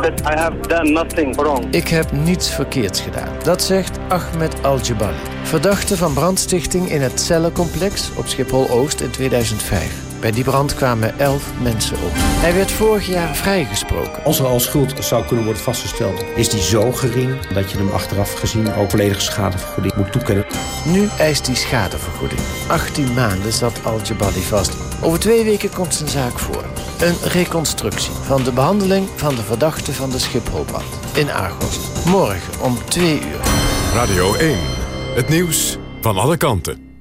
That I have done nothing wrong. Ik heb niets verkeerds gedaan. Dat zegt Ahmed Al-Jabali. Verdachte van brandstichting in het cellencomplex op Schiphol-Oost in 2005. Bij die brand kwamen elf mensen om. Hij werd vorig jaar vrijgesproken. Als er al schuld zou kunnen worden vastgesteld, is die zo gering dat je hem achteraf gezien ook volledige schadevergoeding moet toekennen. Nu eist hij schadevergoeding. 18 maanden zat Al-Jabali vast. Over twee weken komt zijn zaak voor. Een reconstructie van de behandeling van de verdachte van de Schipholbrand in Argos. Morgen om twee uur. Radio 1. Het nieuws van alle kanten.